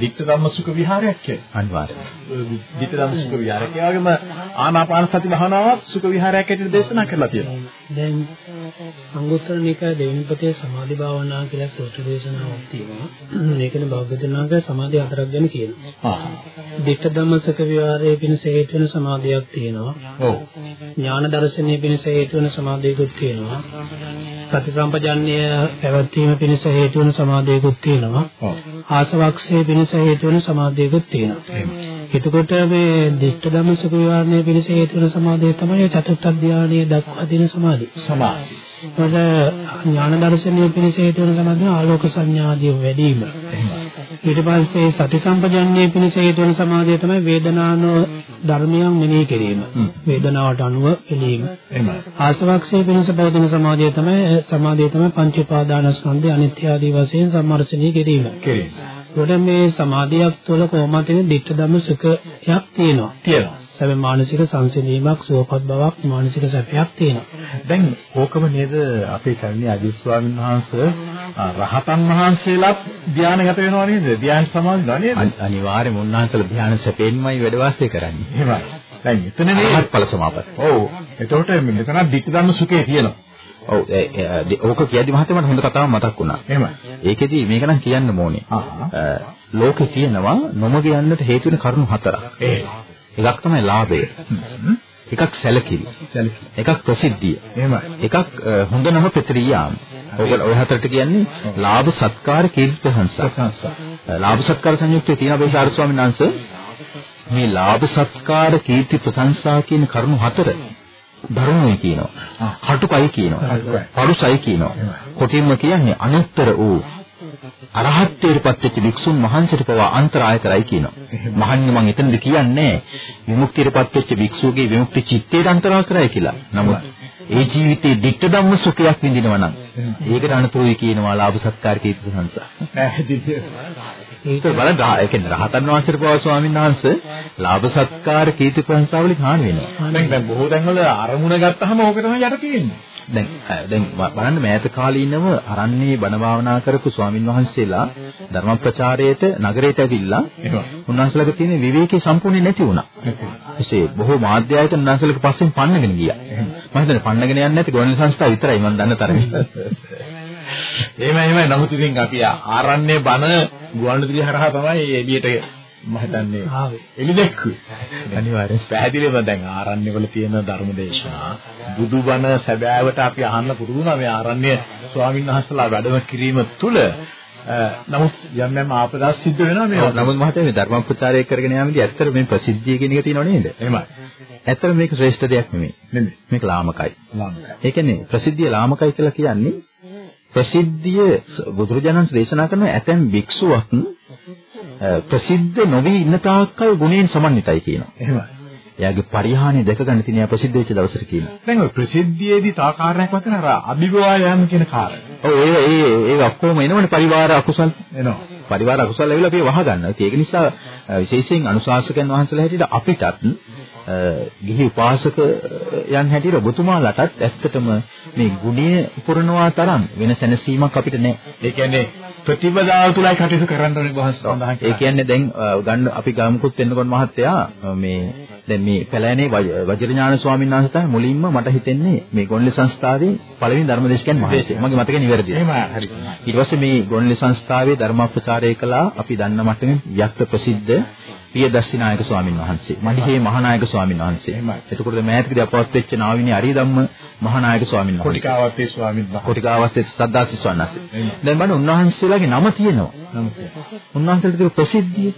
දික්ක ධම්ම සුඛ විහාරයක් කියලා. අනිවාර්යයෙන්. දික්ක ධම්ම සුඛ විහාරයක්. ඒ වගේම ආනාපාන සති භාවනාවත් සුඛ විහාරයක් ඇටියට දේශනා කරලා තියෙනවා. දැන් අංගුත්තර නිකාය දෙවෙනි පොතේ සමාධි භාවනා කියලා සූත්‍ර දේශනාවක් තියෙනවා. මේකනේ බෞද්ධ සමාධි හතරක් ගැන කියනවා. දිට්ඨ ධම්මසක විහාරයේ පිණිස හේතු වෙන සමාධියක් තියෙනවා. ඔව්. ඥාන දර්ශනයේ පිණිස හේතු වෙන සමාධියකුත් තියෙනවා. සති සම්පජන්ණය පැවැත්වීම පිණිස හේතු වෙන සමාධියකුත් තියෙනවා. ඔව්. ආසවක්ෂයේ පිණිස හේතු වෙන සමාධියකුත් තියෙනවා. එතකොට මේ දිට්ඨ ධම්මසක විහාරයේ පිණිස හේතු වෙන සමාධිය තමයි චතුර්ථ ධානයේ දක්වා තියෙන සමාධිය. සමාධි. මොකද ඥාන දර්ශනයේ පිණිස හේතු වෙන සමාධිය ආලෝක සංඥාදී වැඩි වීම. ඊට පස්සේ සති සම්පජන්ණයේ පිණිස හේතු වෙන සමාධිය තමයි වේදනානෝ ධර්මයන් මෙනෙහි කිරීම. වේදනාවට අනුව එළීම. එහෙමයි. ආසවක්ෂයේ පිණිස පවතින සමාධිය තමයි සමාධිය තමයි පංච උපාදානස්කන්ධය අනිත්‍ය ආදී වශයෙන් සම්මර්ෂණය කිරීම. කිරීම. ඒකට මේ සමාධියක් තුළ කොහොමද තියෙන ditta ධම්ම සුඛයක් තියෙනවා. තියෙනවා. සැබෑ මානසික සංසිඳීමක් සුවපත් බවක් මානසික සැපයක් තියෙනවා. දැන් ඕකම නේද අපේ කර්ණී අජිත් ස්වාමීන් වහන්සේ රහතන් වහන්සේලාත් ධානයගත වෙනවා නේද? ධානය සමාධිනවා නේද? අනිවාර්යයෙන්ම උන්වහන්සේලා ධ්‍යාන සැපෙන්මයි වැඩ වාසය කරන්නේ. එහෙමයි. දැන් එතන නේ ඵල සමාපatti. ඔව්. එතකොට මෙතන ධිට ධම්ම සුඛේ තියෙනවා. ඔව් ඕක කියද්දි මහත්තයා මට හොඳ කතාවක් මතක් වුණා. එහෙමයි. ඒකෙදි මේක නම් කියන්න ඕනේ. ලෝකේ තියෙනවා නොමග යන්නට හේතු වෙන කරුණු හතරක්. එකක් තමයි ලාභය. එකක් සැලකිලි. එකක් ප්‍රසිද්ධිය. එහෙමයි. එකක් හොඳ නම පෙතරිය යාම. ඔය ඔය හතරට කියන්නේ ලාභ සත්කාර කීර්ති ප්‍රශංසා. ලාභ සත්කාර සංයුක්තයේ තියෙන අපේ සාර ස්වාමීන් වහන්සේ මේ ලාභ සත්කාර කීර්ති ප්‍රශංසා කියන කරුණු හතර ධර්මයේ කියනවා. කටුකයි කියනවා. පරුසයි කියනවා. කොටින්ම කියන්නේ අනුත්තර වූ අරහත්ත්වයට පත්වෙච්ච වික්ෂුන් වහන්සේට පවා අන්තරාය කරයි කියනවා. මහන්නේ මම එතනද කියන්නේ විමුක්තියට පත්වෙච්ච වික්ෂුවගේ විමුක්ති චිත්තයට අන්තරාය කරයි කියලා. නමුත් ඒ ජීවිතේ දික්ක ධම්ම සුඛයක් විඳිනවා නම් ඒකට අනුතුරුයි කියනවා ලාභ සත්කාර කීර්ති සංසා. ඒක බලන්න ඒ කියන්නේ රහතන් වහන්සේට පවා ස්වාමීන් වහන්සේ ලාභ සත්කාර කීර්ති ප්‍රශංසා වලින් හානි වෙනවා. දැන් දැන් බොහෝ තැන්වල අරමුණ ගත්තාම ඕක තමයි යට තියෙන්නේ. දැන් දැන් බලන්න මෑත කාලීනව අරන්නේ බණ භාවනා කරපු ස්වාමින් වහන්සේලා ධර්ම ප්‍රචාරයේට නගරයට ඇවිල්ලා උන්වහන්සේලාගේ තියෙන විවේකී සම්පූර්ණ නැති වුණා. එසේ බොහෝ මාධ්‍යයන් උන්වහන්සේලාගේ පස්සෙන් පන්නගෙන ගියා. මම හිතන්නේ පන්නගෙන යන්නේ නැති ගෝණල් සංස්ථාව විතරයි මම දන්න තරමේ. එහෙම එහෙමයි නමුත් ඉතින් අපි ආරණ්‍ය බණ ගුවන්විදුලිය හරහා තමයි එළියට මම හිතන්නේ. එළිදෙක්කුවේ. අනිවාර්යෙන්. පැහැදිලිවම දැන් ආරණ්‍යවල තියෙන ධර්මදේශනා බුදුබණ සැබෑවට අපි අහන්න පුරුදු වුණා මේ ආරණ්‍ය ස්වාමීන් වහන්සේලා වැඩම කිරීම තුළ නමුත් යම් යම් ආපදා සිද්ධ වෙනවා මේ. නමුත් මහත්තයා මේ ධර්ම ප්‍රචාරය කරගෙන යාමේදී ඇත්තට මේ ප්‍රසිද්ධිය කියන එක තියෙනව නේද? එහෙමයි. ඇත්තට මේක ශ්‍රේෂ්ඨ දෙයක් නෙමෙයි. නෙමෙයි. මේක ලාමකයි. ලාමකයි. ඒ කියන්නේ ප්‍රසිද්ධිය ලාමකයි කියලා කියන්නේ ප්‍රසිද්ධිය බුදුරජාණන් දේශනා කරන ඇතැම් භික්ෂුවක් ප්‍රසිද්ධ නොවි ඉන්න තාක්කල් ගුණයෙන් සමන්විතයි කියනවා. එහෙමයි. එයාගේ පරිහානිය දැක ගන්න තියෙන ප්‍රසිද්ධ වෙච්ච දවසට කියනවා. දැන් ඔය ප්‍රසිද්ධියේදී තා කාරණයක් වතන අර අභිභවා යාම කියන කාරණය. ඔව් ඒ ඒ ඒ ඔක්කොම එනවනේ පරිවාර අකුසල්. එනවා. පරිවාර අකුසල් ඇවිල්ලා අපි වහ ගන්නවා. ඒක නිසා විශේෂයෙන් අනුශාසකයන් වහන්සේලා හැටියට අපිටත් ගිහි උපාසක යන් හැටියට ඔබතුමාලටත් ඇත්තටම මේ ගුණය පුරනවා තරම් වෙන සැනසීමක් අපිට නැහැ. ඒ කියන්නේ ප්‍රතිපදාව තුලයි කටයුතු කරන්න ඕනේ බොහොම සඳහන් ඒ කියන්නේ දැන් ගන්න අපි ගමුකුත් එන්නකොට මහත්තයා මේ දැන් මේ පැලෑනේ වජිරඥාන ස්වාමීන් වහන්සේ තමයි මුලින්ම මට හිතෙන්නේ මේ ගොන්ලි සංස්ථාවේ පළවෙනි ධර්මදේශකයන් වහන්සේ. මගේ මතකේ නිවැරදියි. එහෙමයි හරි. ඊට පස්සේ මේ ගොන්ලි සංස්ථාවේ ධර්ම ප්‍රචාරය කළා අපි දන්න මට්ටමින් යක්ත ප්‍රසිද්ධ පියදස්සි නායක ස්වාමීන් වහන්සේ. මඩිහේ මහානායක ස්වාමීන් වහන්සේ. එතකොට මෑතකදී අපවත් වෙච්ච නාවිනී අරියදම්ම මහානායක ස්වාමීන් වහන්සේ. කොටිකාවත්තේ ස්වාමීන් වහන්සේ. කොටිකාවත්තේ සද්දාසි ස්වාමීන් වහන්සේ. දැන් බලන්න උන්වහන්සේලාගේ නම තියෙනවා. උන්වහන්සේලාට තියෙන ප්‍රසිද්ධිය.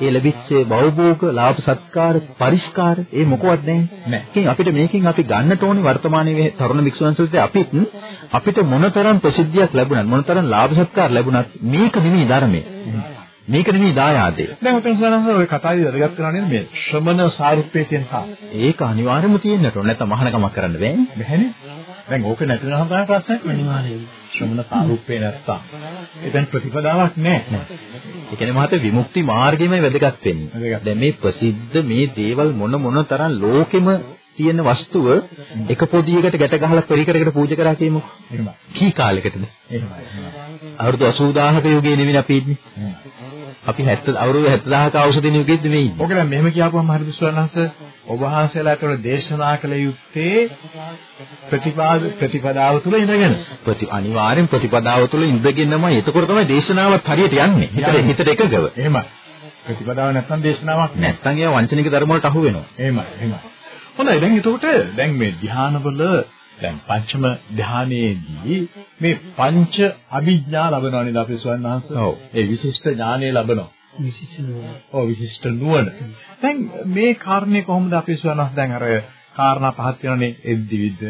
ඒ ලැබිච්ච බෞභෝග ලාභ සත්කාර පරිස්කාර ඒ මොකවත් නැහැ. නෑ. අපිට මේකෙන් අපි ගන්නට ඕනේ වර්තමානයේ තරුණ භික්ෂුන්සල්ට අපිත් අපිට මොනතරම් ප්‍රසිද්ධියක් ලැබුණත් මොනතරම් ලාභ සත්කාර ලැබුණත් මේක නෙමෙයි ධර්මය. මේක නෙමෙයි දායාදේ. දැන් ඔතන සනහන ඔය කතාවේ වැදගත් කරනවා නේද මේ ශ්‍රමණ සාරුප්පේ කියන කා. ඒක අනිවාර්යයෙන්ම තියෙන්නට ඕන නැත්නම් මහානකමක් කරන්න බෑනේ. බැහැනේ. දැන් ඕක නැති වෙනවම තමයි ප්‍රශ්නේ. අනිවාර්යයෙන්. ශ්‍රමණ සාරුප්පේ නැත්තම්. එතෙන් ප්‍රතිපදාවක් නැහැ. ඒ කියන්නේ මහත විමුක්ති මාර්ගෙමයි වැදගත් වෙන්නේ. දැන් මේ ප්‍රසිද්ධ මේ දේවල් මොන මොන තරම් ලෝකෙම තියෙන වස්තුව එක පොදියකට ගැට ගහලා පරිකරයකට පූජා කරා කියමු. එහෙමයි. කී කාලයකටද? එහෙමයි. අවුරුදු 80000ක යුගයේ නෙවෙයි අපි ඉන්නේ. අපි 70 අවුරුදු 70000ක ඖෂධ යුගයේද නෙවෙයි ඉන්නේ. ඔක දැන් මෙහෙම කියපුවම හරිද ස්වර්ණහස ඔබ වහන්සේලාට උන දේශනා කළ යුත්තේ ප්‍රතිපාද ප්‍රතිපදාව තුල ඉඳගෙන. ප්‍රති අනිවාර්යෙන් ප්‍රතිපදාව තුළ ඉඳගෙනමයි එතකොට තමයි දේශනාවත් හරියට යන්නේ. හිතට හිතට එකගව. එහෙමයි. ප්‍රතිපදාව නැත්නම් දේශනාවක් නෑ. නැත්තම් ඒවා වංචනික ධර්ම වලට අහු වෙනවා. එහෙමයි. එහෙමයි. හොඳයි දැන් එතකොට දැන් මේ ධානවල දැන් පංචම ධානයේදී මේ පංච අභිඥා ලබනවා නේද අපේ ස්වර්ණහස? ඔව්. ඒ විශිෂ්ට ඥානය ලබනවා. විශේෂ නුවණ. ඔව් විශිෂ්ට නුවණ. දැන් මේ කාරණේ කොහොමද අපේ ස්වර්ණහස දැන් අර කාරණා පහක් තියෙනනේ එද්දිවිද,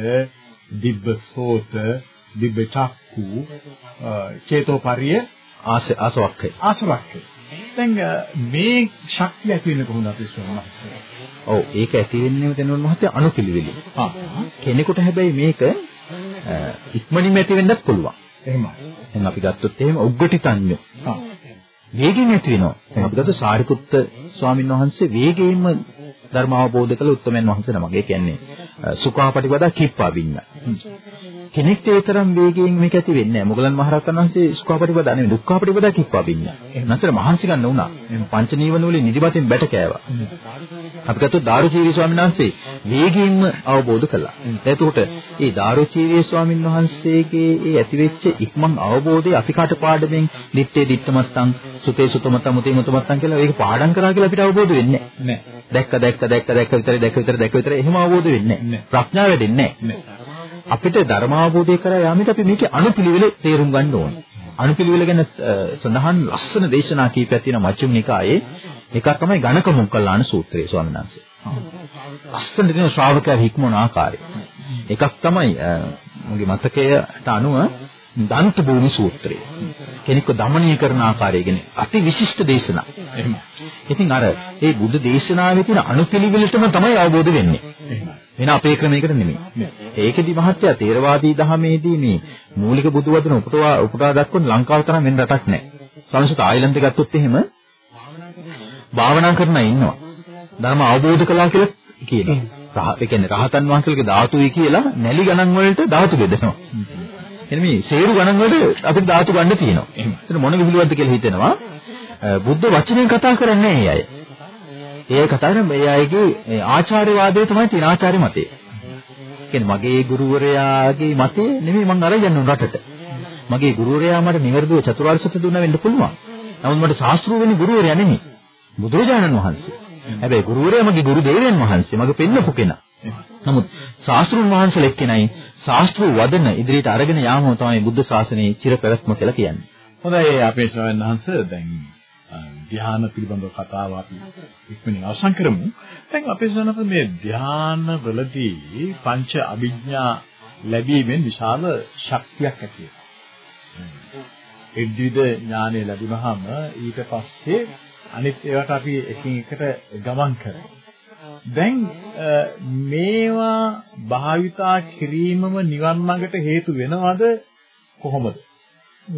දිබ්බසෝත, දිබ්බ චක්කු, චේතෝපරිය, ආස ආසවක්කය. ආසවක්කය. දැන් මේ ශක්තිය ඇති වෙන්නේ කොහොමද අපේ ස්වර්ණහස? ඔව් ඒක ඇති වෙන්නේ තැනුවන් මහත්තයා අනුපිළිවෙලින්. ආ කෙනෙකුට හැබැයි මේක ඉක්මනින්ම ඇති වෙන්නත් පුළුවන්. එහෙමයි. දැන් අපි ගත්තොත් එහෙම උග්ගටිතඤ්ඤ ආ වේගයෙන් ඇති වෙනවා. දැන් අපි ගත්ත සාරිපුත්ත ස්වාමීන් වහන්සේ වේගයෙන්ම ධර්ම අවබෝධ කළ උත්තමයන් වහන්සේ නමක්. ඒ කියන්නේ සුඛාපටිපදා කිප්පා වින්න. කෙනෙක්ට ඒ තරම් වේගයෙන් මේක ඇති වෙන්නේ නැහැ. මොගලන් මහරහතන් වහන්සේ සුඛාපටිපදා නෙවෙයි දුක්ඛාපටිපදා වින්න. නැසර මහන්සි ගන්න උනා. පංච නීවන වලින් නිදිමතින් බැට කෑවා. අපි ගත්තොත් දාරුචීරි ස්වාමීන් වහන්සේ වේගයෙන්ම අවබෝධ කළා. එතකොට මේ දාරුචීරි ස්වාමීන් වහන්සේගේ ඒ ඇතිවෙච්ච ඉක්මන් අවබෝධය අපි කාට පාඩමෙන් දිත්තේ දිත්තමස්තං සුතේ සුතමතං මුතේ මුතමස්තං කියලා ඒක පාඩම් කරා කියලා අපිට අවබෝධ වෙන්නේ නැහැ. දැක්ක දැක්ක දැක්ක දැක්ක විතරයි දැක්ක විතර දැක්ක විතර එහෙම අවබෝධ වෙන්නේ නැහැ. ප්‍රඥාව වැඩෙන්නේ නැහැ. අපිට ධර්ම අවබෝධය කරා යාමිට අපි මේකේ අනුපිළිවෙල තේරුම් ගන්න ඕනේ. අනුපිළිවෙල ගැන අ, සඳහන් ලස්සන දේශනා කීපයක් තියෙනවා මජ්ක්‍ධිම නිකායේ. එකක් තමයි ගණක මොග්ගල්ලාන සූත්‍රය ස්වාමීන් වහන්සේ. ලස්සන දෙන ශ්‍රාවකයා හික්මන ආකාරය. එකක් තමයි අ, මගේ මතකයට අනුව දන්ත භූමි සූත්‍රය. කෙනෙක්ව দমনය කරන ආකාරය ගැන අතිවිශිෂ්ට දේශනා. එහෙම. ඉතින් අර ඒ බුද්ධ දේශනාවේ තියෙන අනුපිළිවෙලටම තමයි අවබෝධ වෙන්නේ. වෙන අපේ ක්‍රමයකට නෙමෙයි. ඒකෙදි මහත්තයා තේරවාදී දහමේදී මේ මූලික බුදුවදන උපුටා උපුටා දක්වන ලංකාව තරම් වෙන රටක් නැහැ. සමහර තායිලන්තේ ගත්තොත් එහෙම භාවනා කරන අය ඉන්නවා. ධර්ම අවබෝධ කළා කියලා කියනවා. ඒ කියන්නේ රහතන් වහන්සේලගේ ධාතුයි කියලා නැලි ගණන් වලට ධාතු බෙදනවා. එන්න මේ සේරු ගණන් වලට අපිට ධාතු ගන්න තියෙනවා. එහෙනම් මොන විහිළුවක්ද කියලා හිතෙනවා. බුද්ධ වචනයෙන් කතා කරන්නේ මේ අය. ඒ කතා කරන මේ අයගේ ඒ ආචාර්යවාදය තමයි තියෙන ආචාර්ය මතය. කියන්නේ මගේ ගුරුවරයාගේ මතය නෙමෙයි මම අරන් යන්නේ රටට. මගේ ගුරුවරයා මට නිවැරදිව චතුරාර්ය සත්‍ය දුන්නා වෙන්න පුළුවන්. නමුත් මට ශාස්ත්‍රීය වෙන්නේ ගුරුවරයා නෙමෙයි. බුදුරජාණන් වහන්සේ. හැබැයි ගුරුවරයා මගේ ගුරු දෙවියන් වහන්සේ මගේ පෙන්නපු කෙනා. නමුත් ශාස්ත්‍රුන් වහන්සේලා එක්කෙනයි ශාස්ත්‍රු වදන ඉදිරියට අරගෙන යාම තමයි බුද්ධ ශාසනයේ චිර පැවැත්ම කියලා කියන්නේ. හොඳයි අපේ ශ්‍රවණ වහන්ස දැන් ධ්‍යාන පිළිබඳව කතාව අපි ඉක්මනින් අවසන් කරමු. දැන් අපේ ශ්‍රවණ මේ ධ්‍යාන වලදී පංච අභිඥා ලැබීමෙන් විශාල ශක්තියක් ඇති වෙනවා. එද්විද ඥානය ලැබුණාම ඊට පස්සේ අනිත් ඒවාට අපි එකින් එකට ගමන් කරනවා. දැන් මේවා භාවිතා කිරීමම නිවන් මාර්ගට හේතු වෙනවද කොහොමද?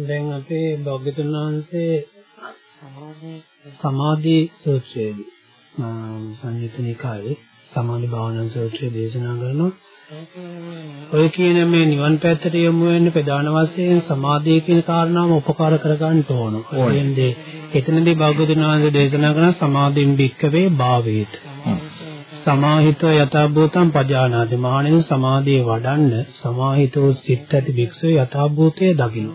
දැන් අපේ භාග්‍යතුන් වහන්සේ සමාධි සූත්‍රයේදී සංයුත නිකායේ සමාධි භාවනා සූත්‍රය දේශනා කරනවා ඔය කියන මේ නිවන් පැත්තට යොමු වෙන්න ප්‍රධාන වශයෙන් සමාධිය කියන කාරණාව උපකාර කරගන්න ඕන. ඒෙන්දී එතනදී භාග්‍යවතුන් වහන්සේ දේශනා කරන සමාධින් භික්කවේ භාවේත. සමාහිතව යථාභූතං පජානාති. මහණෙනි සමාධිය වඩන්න සමාහිතව සිත් ඇති භික්ෂුව යථාභූතය දකින්න.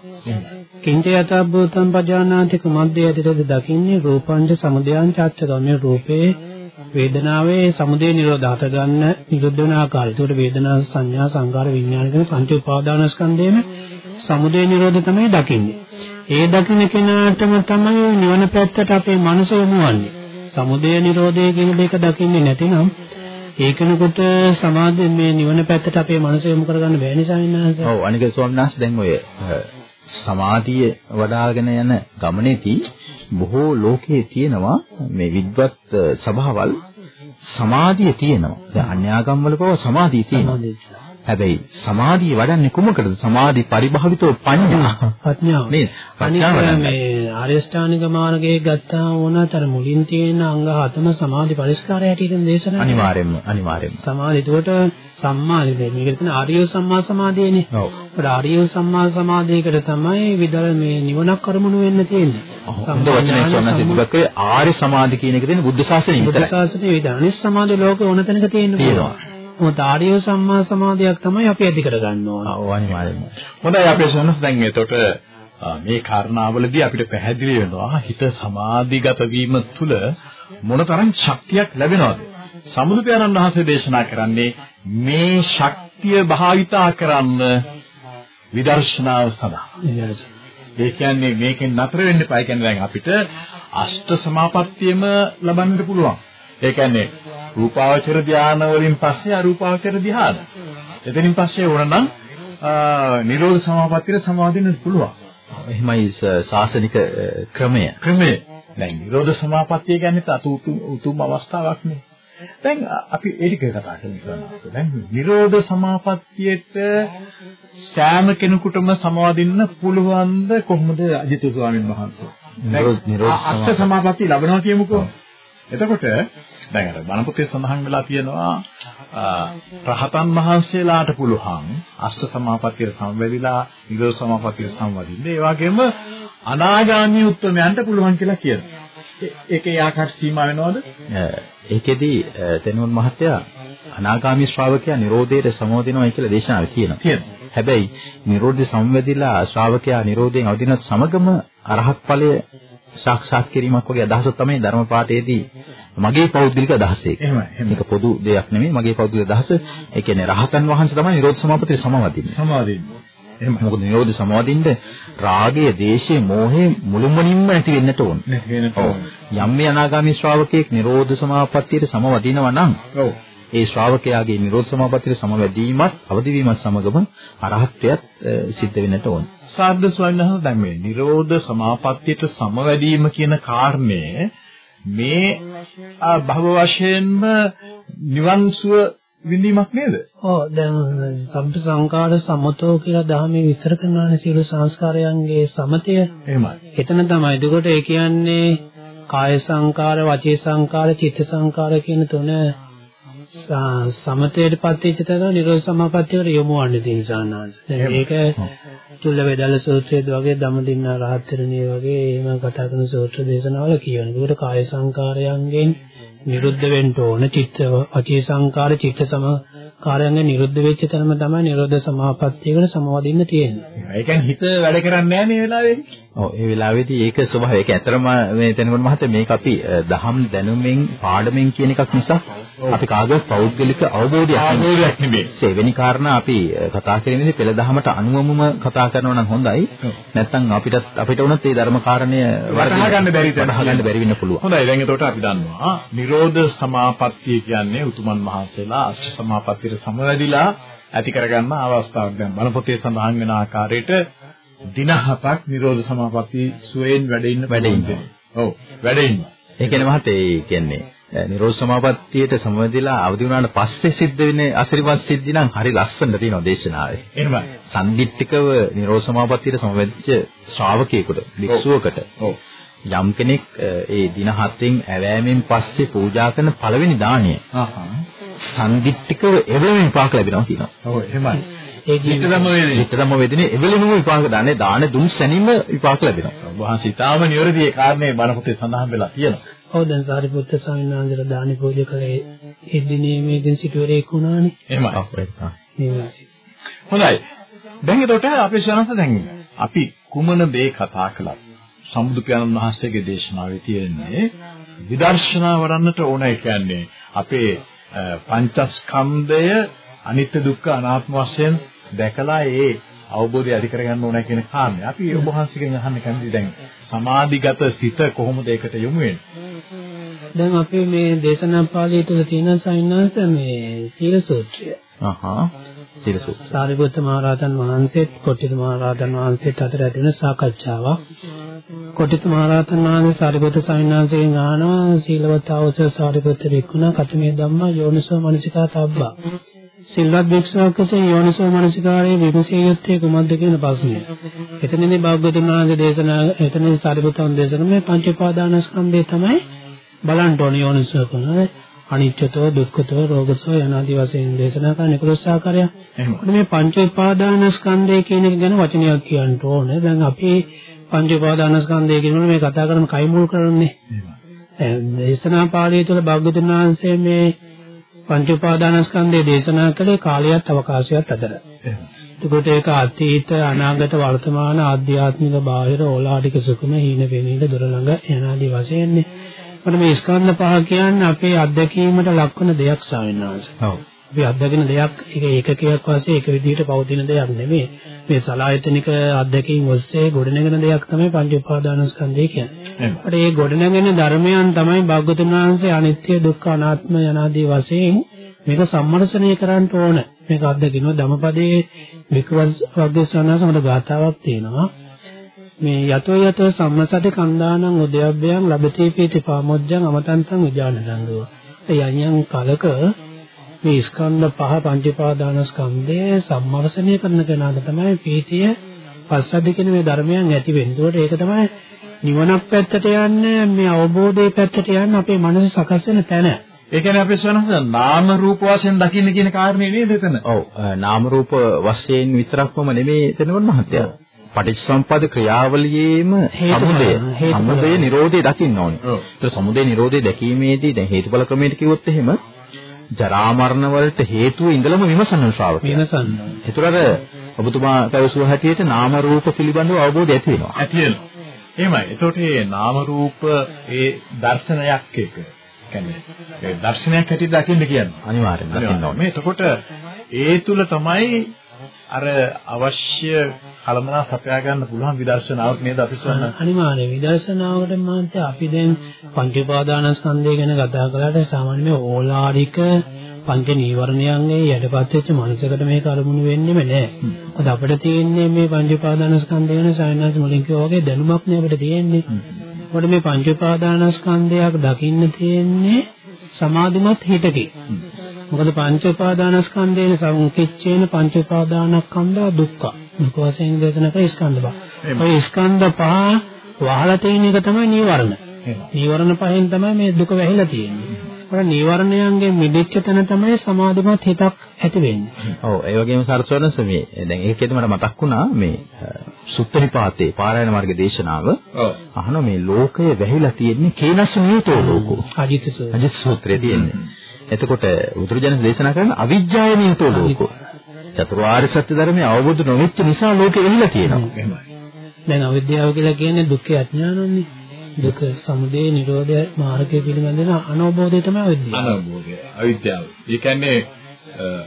කිංච යථාභූතං පජානාති කුමද්ද යතිරද දකින්නේ රූපංච සමුදයං චත්තගම්‍ය රූපේ වේදනාවේ සමුදය නිරෝධ හත ගන්න නිරුද්ධ වෙන ආකාරය. ඒකට වේදනා සංඥා සංකාර විඥාන කියන පංච උපාදානස්කන්ධයේම සමුදය නිරෝධ තමයි දකින්නේ. ඒ දකින්න කෙනාටම තමයි නිවන පැත්තට අපේ මනස යොමුවන්නේ. සමුදය නිරෝධය කියන දෙක දකින්නේ නැතිනම් ඒකනකොට සමාධිය මේ නිවන පැත්තට අපේ මනස යොමු කරගන්න බැහැ නිසා නේද? ඔව් අනික ස්වාමීන් වහන්සේ දැන් ඔය සමාධිය වඩ아가න යන ගමනේදී බොහෝ ලෝකයේ තියෙනවා මේ විද්වත් සභාවල් සමාධිය තියෙනවා. දැන් අන්‍යාගම් වල පව සමාධිය තියෙනවා. හැබැයි සමාධිය වඩන්නේ කුමකටද? සමාධි පරිභාවිතව පඤ්ඤා. ප්‍රඥාව. නේද? ප්‍රඥාව මේ ආර්යෂ්ටානික මාර්ගයේ ගත්තාම වුණත් අර මුලින් තියෙන අංග හතම සමාධි පරිස්කාරය හැටියට දේශනා අනිවාර්යෙන්ම අනිවාර්යෙන්ම. සමාධි ඒකට සම්මාදි මේකට තියෙන ආර්ය සම්මා සමාධියනේ. ඔව්. ඒකට ආර්ය සම්මා සමාධියකට තමයි විදල මේ නිවනක් කරමුණු වෙන්න තියෙන්නේ. හොඳ වචනයක් සොන්න සිදුවකේ ආර්ය සමාධි කියන එක තියෙන බුද්ධ ශාසනයේ බුද්ධ විතරයි. ශාසනයේ විතර අනිත් සමාධි ලෝකේ ඕන තැනක තියෙනවා. මොකද ආර්ය සම්මා සමාධියක් තමයි අපි ඇති කරගන්න ඕන. ඔව් අනිවාර්යෙන්ම. හොඳයි අපේ සොනස් දැන් එතකොට මේ කාරණාවලදී අපිට පැහැදිලි වෙනවා හිත සමාධිගත වීම තුළ මොනතරම් ශක්තියක් ලැබෙනවද සමුදු පියාණන් වහන්සේ දේශනා කරන්නේ මේ ශක්තිය භාවිතා කරන්න විදර්ශනාව සඳහා ඒ කියන්නේ මේකෙන් නතර වෙන්න එපා. ඒ කියන්නේ දැන් අපිට අෂ්ට සමාපත්තියම ලබන්නට පුළුවන්. ඒ කියන්නේ රූපාවචර ධානය වලින් පස්සේ අරූපාවචර ධානය. එතනින් පස්සේ ඕනනම් නිරෝධ සමාපත්තියට සමාදින්න පුළුවන්. එහෙමයි ස- ශාසනික අ, ක්‍රමය. ක්‍රමය. දැන් නිරෝධ සමාපත්තිය කියන්නේ අතු උතුම් අවස්ථාවක් නේ. දැන් අපි ඒ ටික කතා කරනවා. දැන් නිරෝධ සමාපත්තියට සෑම කෙනෙකුටම සමාදින්න පුළුවන්ද කොහොමද අජිත ස්වාමීන් වහන්සේ? නිරෝධ- නිරෝධ අෂ්ට සමාපත්තිය ලැබනවා කියමුකෝ. එතකොට දැන් අර බණපොතේ සඳහන් වෙලා තියෙනවා රහතන් වහන්සේලාට පුළුවන් අෂ්ට සමාපත්තියට සම්වැදිලා නිරෝධ සමාපත්තියට සම්වදින්න. ඒ වගේම අනාගාමී උත්තමයන්ට පුළුවන් කියලා කියනවා. ඒකේ ආකාර සීමා වෙනවද? ඒකෙදි අ, තෙනුවන් මහත්තයා අනාගාමී ශ්‍රාවකයා Nirodheට සමෝදිනවයි කියලා දේශනාවේ. තියෙනවා. හැබැයි Nirodhe සංවැදිලා ශ්‍රාවකයා Nirodhen අවදිනත් සමගම අරහත් ඵලය සාක්ෂාත් කිරීමක් වගේ අදහසක් තමයි ධර්ම පාඨයේදී මගේ පෞද්ගලික අදහස ඒක. මේක පොදු දෙයක් නෙමෙයි මගේ පෞද්ගලික අදහස. ඒ කියන්නේ රහතන් වහන්සේ තමයි නිරෝධ සමාපත්තිය සමවදින්නේ. සමාදින්න. එහෙමයි. මොකද නිරෝධ සමාදින්න රාගය, දේශය, මෝහය මුළුමනින්ම නැති වෙන්නට ඕන. නැති වෙනට ඔව්. යම් මේ අනාගාමී ශ්‍රාවකයෙක් නිරෝධ සමාපත්තියට සමවදිනවා නම් ඔව්. ඒ ශ්‍රාවකයාගේ නිරෝධ සමාපත්තියට සමවැදීමත් අවදි වීමත් සමගම අරහත්ත්වයට සිද්ධ වෙන්නට ඕන. සාර්ධ ස්වාමීන් වහන්සේ දැන් මේ නිරෝධ සමාපත්තියට සමවැදීම කියන කාරණය මේ භව වශයෙන්ම නිවන් සුව විඳීමක් නේද? ඔව් දැන් සබ්බ සංකාර සමතෝ කියලා ධර්මයේ විස්තර කරනවානේ සියලු සංස්කාරයන්ගේ සමතය. එහෙමයි. එතන තමයි. එතකොට ඒ කියන්නේ කාය සංකාර, වචී සංකාර, චිත්ත සංකාර කියන තුන සමතේටපත් වෙච්ච තැන නිරෝධ සමාපත්තියට යොමු වන්නේ තියෙන සානාංශ. දැන් මේක තුල්ල වේදල සූත්‍රයේද වගේ ධම්මදින්න රහත්තරණිය වගේ එහෙම කතා කරන සූත්‍ර දේශනාවල කියනවා. ඒකට කාය සංකාරයන්ගෙන් නිරුද්ධ වෙන්න ඕන චිත්ත වචී සංකාර චිත්ත සමකාරයන්ගෙන් නිරුද්ධ වෙච්ච තැනම තමයි නිරෝධ සමාපත්තියකට සමවදින්න තියෙන්නේ. ඒ කියන්නේ හිත වැඩ කරන්නේ නැහැ මේ වෙලාවේ. ඔව් ඒ වෙලාවේදී ඒක ස්වභාවය. ඒක ඇත්තටම මේ තැනකට මහත්තයා මේක අපි දහම් දැනුමෙන් පාඩමෙන් කියන එකක් නිසා අපි කාගේවත් පෞද්ගලික අවබෝධයක් නෙමෙයි. සෙවෙනි කාරණා අපි කතා කිරීමේදී පෙළ දහමට අනුවමම කතා කරනවා නම් හොඳයි. නැත්නම් අපිට අපිට වුණත් මේ ධර්ම කාරණය වටහා ගන්න බැරි තැන ගන්න බැරි වෙන්න පුළුවන්. හොඳයි දැන් එතකොට අපි දන්නවා නිරෝධ සමාපත්තිය කියන්නේ උතුමන් වහන්සේලා අෂ්ට සමාපත්තියට සමවැදිලා ඇති කරගන්න අවස්ථාවක් දැන් බලපොතේ සඳහන් වෙන ආකාරයට දින හතක් නිරෝධ සමාපatti සුවේන් වැඩ ඉන්න වැඩ ඉන්න. ඔව් වැඩ ඉන්න. ඒ කියන්නේ මහත්තයා ඒ කියන්නේ නිරෝධ සමාපත්තියට සමවැදිලා අවදි වුණාට පස්සේ සිද්ධ වෙන අසිරිමත් සිද්ධි නම් හරි ලස්සනට තියෙනවා දේශනාවේ. එහෙමයි. සම්දිට්ඨිකව නිරෝධ සමාපත්තියට සමවැදිච්ච ශ්‍රාවකයෙකුට භික්ෂුවකට ඔව්. යම් කෙනෙක් ඒ දින හතෙන් ඇවෑමෙන් පස්සේ පූජා කරන පළවෙනි දාණය ආහා. සම්දිට්ඨිකව එවලම විපාක ලැබෙනවා කියනවා. ඔව් එහෙමයි. ඒ හිතදම වේදේ. හිතදම වෙදිනේ එවලම විපාක දාන්නේ දාන දුන් සැනීම විපාක ලැබෙනවා. වහන්සේ ඊටාම නිවැරදි ඒ කාරණේ බණපොතේ සඳහන් වෙලා තියෙනවා. ඔව් දැන් සාරිපුත්ත ස්වාමීන් වහන්සේලා දානි පූජා කරේ ඒ දිනේ මේ දින සිටුවරේක් වුණානේ. එහෙමයි. ඔව් ඒක. හොඳයි. දැන් එතකොට අපේ ශානත දැන් අපි කුමන දේ කතා කළත් සම්බුදු පියාණන් වහන්සේගේ දේශනාවේ තියෙන්නේ විදර්ශනා වඩන්නට ඕන ඒ කියන්නේ අපේ පංචස්කන්ධය අනිත්‍ය දුක්ඛ අනාත්ම වශයෙන් දැකලා ඒ අවබෝධය ඇති කරගන්න ඕන කියන කාරණේ. අපි ඔබ වහන්සේගෙන් අහන්න කැමති දැන් සමාධිගත සිත කොහොමද ඒකට යොමු වෙන්නේ? දැන් අපි මේ දේශනා පාළිය තුල තියෙන සයින්නාස මේ සීල සූත්‍රය. අහහ. සීලසු. සාරිපුත්ත මහ රහතන් වහන්සේත් කොට්ටිත මහ රහතන් වහන්සේත් අතර ඇති වෙන සාකච්ඡාවක්. කොට්ටිත මහ රහතන් වහන්සේ සාරිපුත්ත සයින්නාසයෙන් අහනවා සීලවතාවස සාරිපුත්ත වික්ුණා කතමේ ධම්මා යෝනිසෝ මනසිකා තබ්බා. සිල්වත් භික්ෂුවක් වශයෙන් යෝනිසෝ මනසිකාරයේ විමසිය යුත්තේ කුමක්ද කියන ප්‍රශ්නය. එතනදී භාග්‍යවතුන් වහන්සේ දේශනා එතනදී සාරිපුත්තන් දේශනා මේ පංච උපාදානස්කන්ධය තමයි බලන්න ඕනේ යෝනිසෝ කරනවා. අනිත්‍යතෝ දුක්ඛතෝ රෝගතෝ යනාදී වශයෙන් දේශනා කරන 11 ආකාරයක්. එහෙනම් මේ පංච උපාදානස්කන්ධය කියන එක ගැන වචනයක් කියන්න ඕනේ. දැන් අපි පංච උපාදානස්කන්ධය කියනකොට මේ කතා කරන කයි මුල් කරන්නේ. දේශනා පාළිය තුළ භාග්‍යවතුන් වහන්සේ මේ පංච උපාදානස්කන්ධය දේශනා කළේ කාලයත් අවකාශයත් අතර. එතකොට ඒක අතීත අනාගත වර්තමාන ආධ්‍යාත්මික බාහිර ඕලාරික සුඛම හීන වෙනීද දොර ළඟ යනාදී වශයෙන්නේ. මොකද මේ ස්කන්ධ පහ කියන්නේ අපේ අත්දැකීමට ලක්වන දෙයක් ස්වාමීන් වහන්සේ. ඔව්. අපි අත්දකින දෙයක් ඒක ඒකකයක් වශයෙන් එක විදිහට පවතින දෙයක් නෙමෙයි. මේ සලායතනික අත්දැකීම් ඔස්සේ ගොඩනගෙන දෙයක් තමයි පංච උපාදානස්කන්ධය කියන්නේ. ඒකට මේ ගොඩනගෙන ධර්මයන් තමයි භාග්‍යතුන් වහන්සේ අනිත්‍ය දුක්ඛ අනාත්ම යනාදී වශයෙන් මේක සම්මර්ෂණය කරන්න ඕන. මේක අත්දකින්න ධම්මපදයේ විකවල් වග්ගසනාසමද ගාතාවක් තියෙනවා. මේ යතෝ යතෝ සම්මසති කන්දානං උදයබ්බයන් ලබති පීති පාමොජ්ජං අමතන්තං විජානදංගෝ. යම් යම් කලක මේ ස්කන්ධ පහ පංචපාදානස්කන්ධයේ සම්මර්ෂණය කරන කෙනාට තමයි පීතිය පස්සද්ධ කියන මේ ධර්මයන් ඇති වෙන්නේ. ඒකට ඒක තමයි නිවනක් පැත්තට යන්නේ මේ අවබෝධයේ පැත්තට යන්නේ අපේ මනස සකස් වෙන තැන. ඒ කියන්නේ අපි සනහස නාම රූප වශයෙන් දකින්න කියන කාරණේ නේද එතන? ඔව්. නාම රූප වශයෙන් විතරක්ම නෙමෙයි එතනවත් මහත්ය. පටිච්චසමුප්පාද ක්‍රියාවලියේම සමුදය සමුදය නිරෝධය දකින්න ඕනේ. ඒතර සමුදය නිරෝධය දැකීමේදී දැන් හේතුඵල ක්‍රමයට කිව්වොත් එහෙම ජරා මරණ වලට හේතුව ඉඳලම විමසන ශ්‍රාවකයා. විමසන්න. ඒතරට ඔබතුමා පැවසුව හැටියට නාම රූප පිළිබඳව අවබෝධය ඇති වෙනවා. ඇති වෙනවා. එහෙමයි. ඒතකොට මේ නාම රූප ඒ දර්ශනයක් එක. කියන්නේ ඒ දර්ශනයක් හැටියට දකින්න කියන්නේ. අනිවාර්යෙන්ම දකින්න ඕනේ. එතකොට ඒ තුල තමයි අර අවශ්‍ය කලමනා සපයා ගන්න පුළුවන් විදර්ශනාවක් නේද අපි සොයන අනිවාර්යයෙන් විදර්ශනාවකට මාත්‍ය අපි දැන් පංච උපාදානස්කන්ධය ගැන කතා කළාට සාමාන්‍යයෙන් ඕලාරික පංච නීවරණයන්ගේ යටපත් වෙච්ච මනසකට මේක අරමුණු වෙන්නේම නැහැ. මොකද අපිට තියෙන්නේ මේ පංච උපාදානස්කන්ධය ගැන සායනස් මුලින් කිව්වා වගේ දැනුමක් නේ අපිට තියෙන්නේ. මොකද මේ පංච උපාදානස්කන්ධයක් දකින්න තියෙන්නේ සමාධිමත් හිතකින්. මොකද පංච උපාදානස්කන්ධේන සංකිච්ඡේන පංච උපාදානස්කන්ධා දුක්ඛ. දුක වශයෙන් දේශනා කරේ ස්කන්ධ පහ. ඔය ස්කන්ධ පහ වහලා තියෙන එක තමයි නීවරණ. නීවරණ පහෙන් තමයි මේ දුක වැහිලා තියෙන්නේ. ඔය නීවරණයන්ගෙන් මිදෙච්ච තැන තමයි සමාධිමත් හිතක් ඇති වෙන්නේ. ඔව් ඒ වගේම සරසවනස මේ දැන් ඒකෙදි මට මතක් වුණා මේ සුත්තනිපාතේ පාරායන මාර්ග දේශනාව. ඔව්. අහන මේ ලෝකය වැහිලා තියෙන්නේ කේනස් නියතෝ ලෝකෝ. අජිත සූත්‍රය. අජිත සූත්‍රයේ තියෙන්නේ. එතකොට බුදුරජාණන් දේශනා කරන අවිජ්ජාය නියතෝ ලෝකෝ. චතුරාර්ය සත්‍ය ධර්මය අවබෝධ නොවෙච්ච නිසා ලෝකෙ වෙහිලා තියෙනවා. දැන් අවිද්‍යාව කියලා කියන්නේ දුක්ඛ අඥානන්නේ. දුක සමුදය නිරෝධය මාර්ගය පිළිබඳව අනවබෝධය තමයි අවිද්‍යාව. අනවබෝධය. අවිද්‍යාව. ඒ කියන්නේ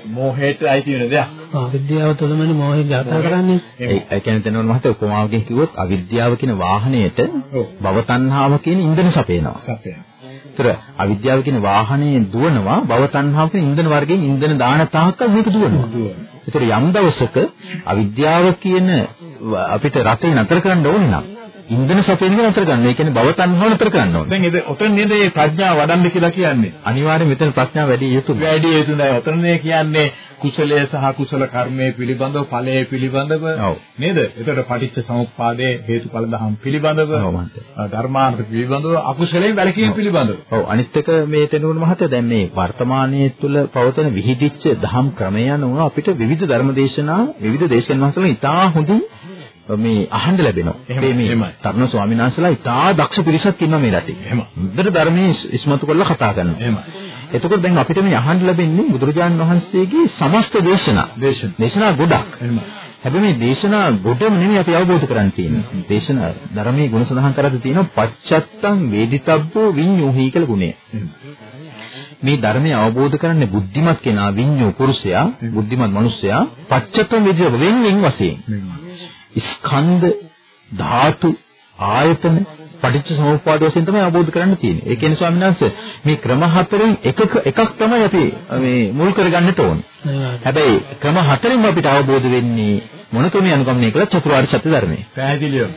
මෝහයට අයිති වෙන දෙයක්. අවිද්‍යාව තුළමනේ මෝහය ගත කරන්නේ. ඒ කියන්නේ තනවල මහත උපමාවකින් කිව්වොත් අවිද්‍යාව කියන වාහනයට භව තණ්හාව කියන ඉන්ධන සපයනවා. සපයනවා. ඒතර අවිද්‍යාව කියන වාහනේ දුවනවා භව තණ්හාව කියන ඉන්ධන වර්ගයෙන් ඉන්ධන දාන තාක්කල් මේක දුවනවා. ඒතර යම් දවසක අවිද්‍යාව කියන අපිට රටේ නතර කරන්න ඕනේ නම් ඉන්ධන සපයන එක නතර කරන්න. ඒ කියන්නේ භව තණ්හාව නතර කරන්න ඕනේ. දැන් ඒ ඔතන නේද මේ ප්‍රඥාව වඩන්න කියලා කියන්නේ. අනිවාර්යයෙන් මෙතන ප්‍රඥාව වැඩි යුතුයි. වැඩි යුතු නෑ. ඔතන නේ කියන්නේ කුසලයේ සහ කුසල කර්මයේ පිළිබඳව ඵලයේ පිළිබඳව නේද? එතකොට පටිච්ච සමුප්පාදයේ හේතුඵල දහම් පිළිබඳව ධර්මාර්ථ පිළිබඳව අකුසලයෙන් වැළකීම පිළිබඳව. ඔව් අනිත් එක මේ තෙනුවන මහත්තයා දැන් මේ වර්තමානයේ තුල පවතන විහිදිච්ච දහම් ක්‍රමය අනුව අපිට විවිධ ධර්මදේශනා විවිධ දේශයන් වහන්සේලා ඉතා හොඳින් මේ අහන්න ලැබෙනවා. මේ තරුණ ස්වාමීන් වහන්සේලා ඉතා දක්ෂ පිරිසක් ඉන්නවා මේ රටේ. හොඳට ධර්මයේ ඉස්මතු කරලා කතා කරනවා. එතකොට දැන් අපිට මේ අහන්න ලැබෙන්නේ බුදුරජාණන් වහන්සේගේ සමස්ත දේශනා. දේශනා ගොඩක්. හැබැයි මේ දේශනා ගොඩම නෙමෙයි අපි අවබෝධ කරගන්න තියෙන්නේ. දේශනා ධර්මයේ ගුණ සඳහන් කරද්දී තියෙනවා පච්චත්තං වේදිතබ්බෝ විඤ්ඤෝහි කියලා ගුණය. මේ ධර්මය අවබෝධ කරන්නේ බුද්ධිමත් කෙනා විඤ්ඤෝ පුරුෂයා, බුද්ධිමත් මිනිසයා පච්චත්තං වේදිතබ්බ වෙන් වෙන් වශයෙන්. ස්කන්ධ ධාතු ආයතන පටිච්ච සමුප්පාද වශයෙන් තමයි අවබෝධ කරගන්න තියෙන්නේ. ඒ කියන්නේ ස්වාමීන් වහන්සේ මේ ක්‍රම හතරෙන් එකක එකක් තමයි අපි මේ මුල් කරගන්නට ඕනේ. හැබැයි ක්‍රම හතරෙන් අපිට අවබෝධ වෙන්නේ මොන ක්‍රමයේ අනුගමනය කළා චතුරාර්ය සත්‍ය ධර්මයේ. පැහැදිලිව.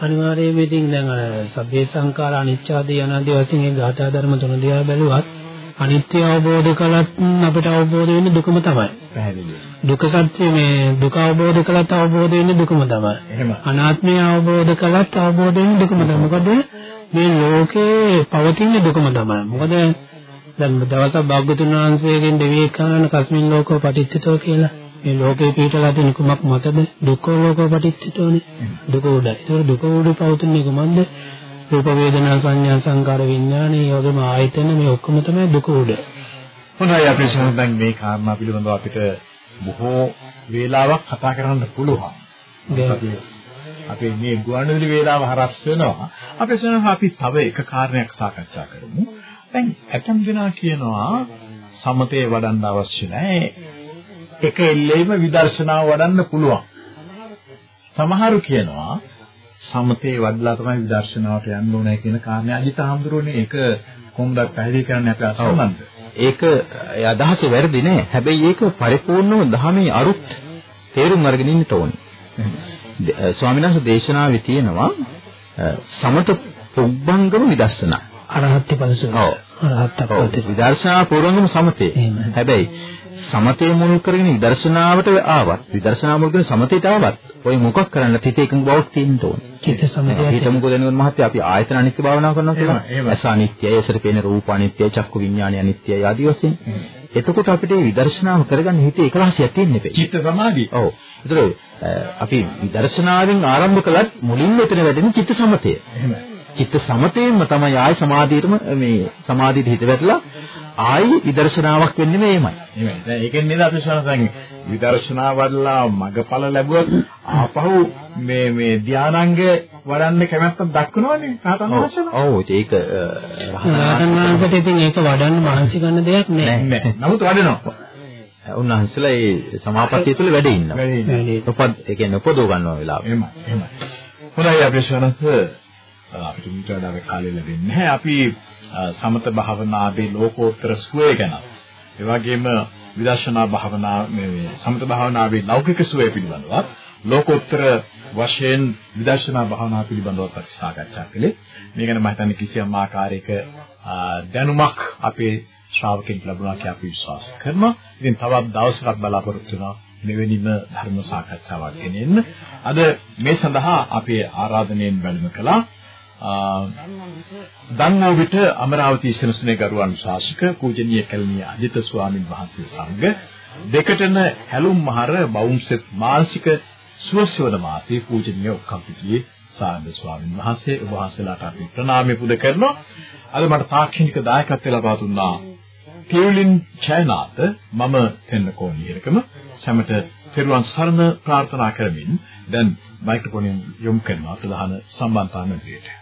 අනිවාර්යයෙන්ම ඉතින් දැන් අර සබ්බේ සංඛාර අනිච්චාදී අනාදී වශයෙන් මේ ගාථා ධර්ම තුන දිහා බැලුවත් අනිත්‍ය අවබෝධ කළත් අපිට අවබෝධ වෙන්නේ දුකම තමයි. පැහැදිලි. දුක සත්‍ය මේ දුක අවබෝධ කළත් අවබෝධ වෙන්නේ දුකම තමයි. එහෙම. අනාත්මය අවබෝධ කළත් අවබෝධ වෙන්නේ දුකම තමයි. මොකද මේ ලෝකේ පවතින දුකම තමයි. මොකද දැන් දවසක් භාග්‍යතුන් වහන්සේගෙන් දෙවියෙක් අහන කස්මින් ලෝකෝ පටිච්චිතෝ කියලා. මේ ලෝකේ පිටලා තියෙන කුමක් මතද? දුක්ඛ ලෝකෝ පටිච්චිතෝනේ. දුක උඩ. ඒක දුක උඩ පවතින කුමක්ද? රූප වේදනා සංඥා සංකාර විඥාන යෝගම ආයතන මේ ඔක්කොම තමයි දුක උඩ. හොඳයි අපි සමහරවිට මේ කාරණා පිළිබඳව අපිට බොහෝ වේලාවක් කතා කරන්න පුළුවන්. අපි මේ ගුවන්විදුලි වේලාව හරස් වෙනවා. අපි සමහර අපි තව එක කාරණයක් සාකච්ඡා කරමු. දැන් ඇතම් දෙනා කියනවා සමතේ වඩන්න අවශ්‍ය නැහැ. එක එල්ලේම විදර්ශනාව වඩන්න පුළුවන්. සමහරු කියනවා සමතේ වඩලා තමයි විදර්ශනාවට යන්න ඕනේ කියන කාරණේ අජිත හඳුරන්නේ ඒක කොහොමද පැහැදිලි කරන්න අපි අසන්නන්ද? ඒක ඒ අදහස වැරදි නෑ. හැබැයි ඒක පරිපූර්ණව ධර්මයේ අරුත් තේරුම් අරගෙන ඉන්න ඕනේ. ස්වාමීන් වහන්සේ දේශනාවේ තියෙනවා සමත පුබ්බංගම විදර්ශනා. අරහත් ඵලසෝ. ඔව්. අරහත් ඔව් ඵලසෝ. විදර්ශනා පූර්වංගම සමතේ. හැබැයි සමතේ මුල් කරගෙන විදර්ශනාවට ආවත් විදර්ශනා මුල් කරගෙන සමතේට ආවත් ඔය මොකක් කරන්න හිත එකඟ බවක් තියෙන්න ඕනේ. චිත්ත සමතය. හිතමුකෝ දැනුවත් මහත්තයා අපි ආයතන අනිත්‍ය භාවනා කරනවා කියලා. ඇස අනිත්‍යයි, ඇසට පේන රූප අනිත්‍යයි, චක්කු විඥානය අනිත්‍යයි ආදී වශයෙන්. එතකොට අපිට විදර්ශනාව කරගන්න හිතේ එකලහසියක් තියෙන්න බෑ. චිත්ත සමාධිය. ඔව්. ඒතර අපි විදර්ශනාවෙන් ආරම්භ කළත් මුලින්ම එතන වැඩෙන චිත්ත සමතය. එහෙමයි. චිත්ත සමතේම තමයි ආයි සමාධියටම මේ සමාධියට හිත වැටලා ආයි විදර්ශනාවක් වෙන්නේ මේමයි. එහෙමයි. දැන් ඒකෙන් නේද අපි සන දැන් විදර්ශනා වඩලා මගඵල ලැබුවොත් ආපහු මේ මේ ධානාංග වඩන්න කැමැත්තක් දක්වනවනේ රහතන් වහන්සේලා. ඔව් ඒක රහතන් වහන්සේට ඉතින් ඒක වඩන්න මහන්සි ගන්න දෙයක් නෑ. නෑ. නමුත් වඩනවා. උන්වහන්සේලා ඒ සමාපත්තිය තුළ වැඩ ඉන්නවා. වැඩි ඉන්නේ. වැඩි. උපද ඒ කියන්නේ උපදව ගන්නවා වෙලාව. එහෙමයි. එහෙමයි. හොඳයි අපි ශවනත් අපිට මීට වඩා කාලය ලැබෙන්නේ නැහැ. අපි අ, සමත භාවනාවේ ලෝකෝත්තර සුවය ගැන ඒ වගේම විදර්ශනා භාවනා මේ මේ සමත භාවනාවේ ලෞකික සුවය පිළිබඳව ලෝකෝත්තර වශයෙන් විදර්ශනා භාවනාව පිළිබඳව අපි සාකච්ඡා කළේ. මේ ගැන මම හිතන්නේ කිසියම් ආකාරයක අ, දැනුමක් අපේ ශ්‍රාවකෙන් ලැබුණා කියලා අපි විශ්වාස කරනවා. ඉතින් තවත් දවසක් බලාපොරොත්තු වෙනවා මෙවැනිම ධර්ම සාකච්ඡාවක් ගෙනෙන්න. අද මේ සඳහා අපේ ආරාධනයෙන් වැඩම කළා දන්නෝ විට අමරාවති සෙනසුනේ ගරුවන් ශාසක පූජනීය කල්මිය අජිත ස්වාමින් වහන්සේ සමග දෙකටන හැලුම් මහර බවුන්සෙත් මානසික සුවසවන වාසී පූජනීය ඔක්කම්පිටියේ සාන්ද ස්වාමින් වහන්සේ ඔබ වහන්සේලාට අපි ප්‍රණාමය පුද කරනවා. අද මට තාක්ෂණික දායකත්වය ලබා දුන්නා ටියුලින් චයනාත මම තෙන්නකෝණියකම සැමට පෙරවන් සරණ ප්‍රාර්ථනා කරමින් දැන් මයික්‍රොෆෝන් යොමු කරනවා ප්‍රධාන සම්බන්ධතාවන විදියට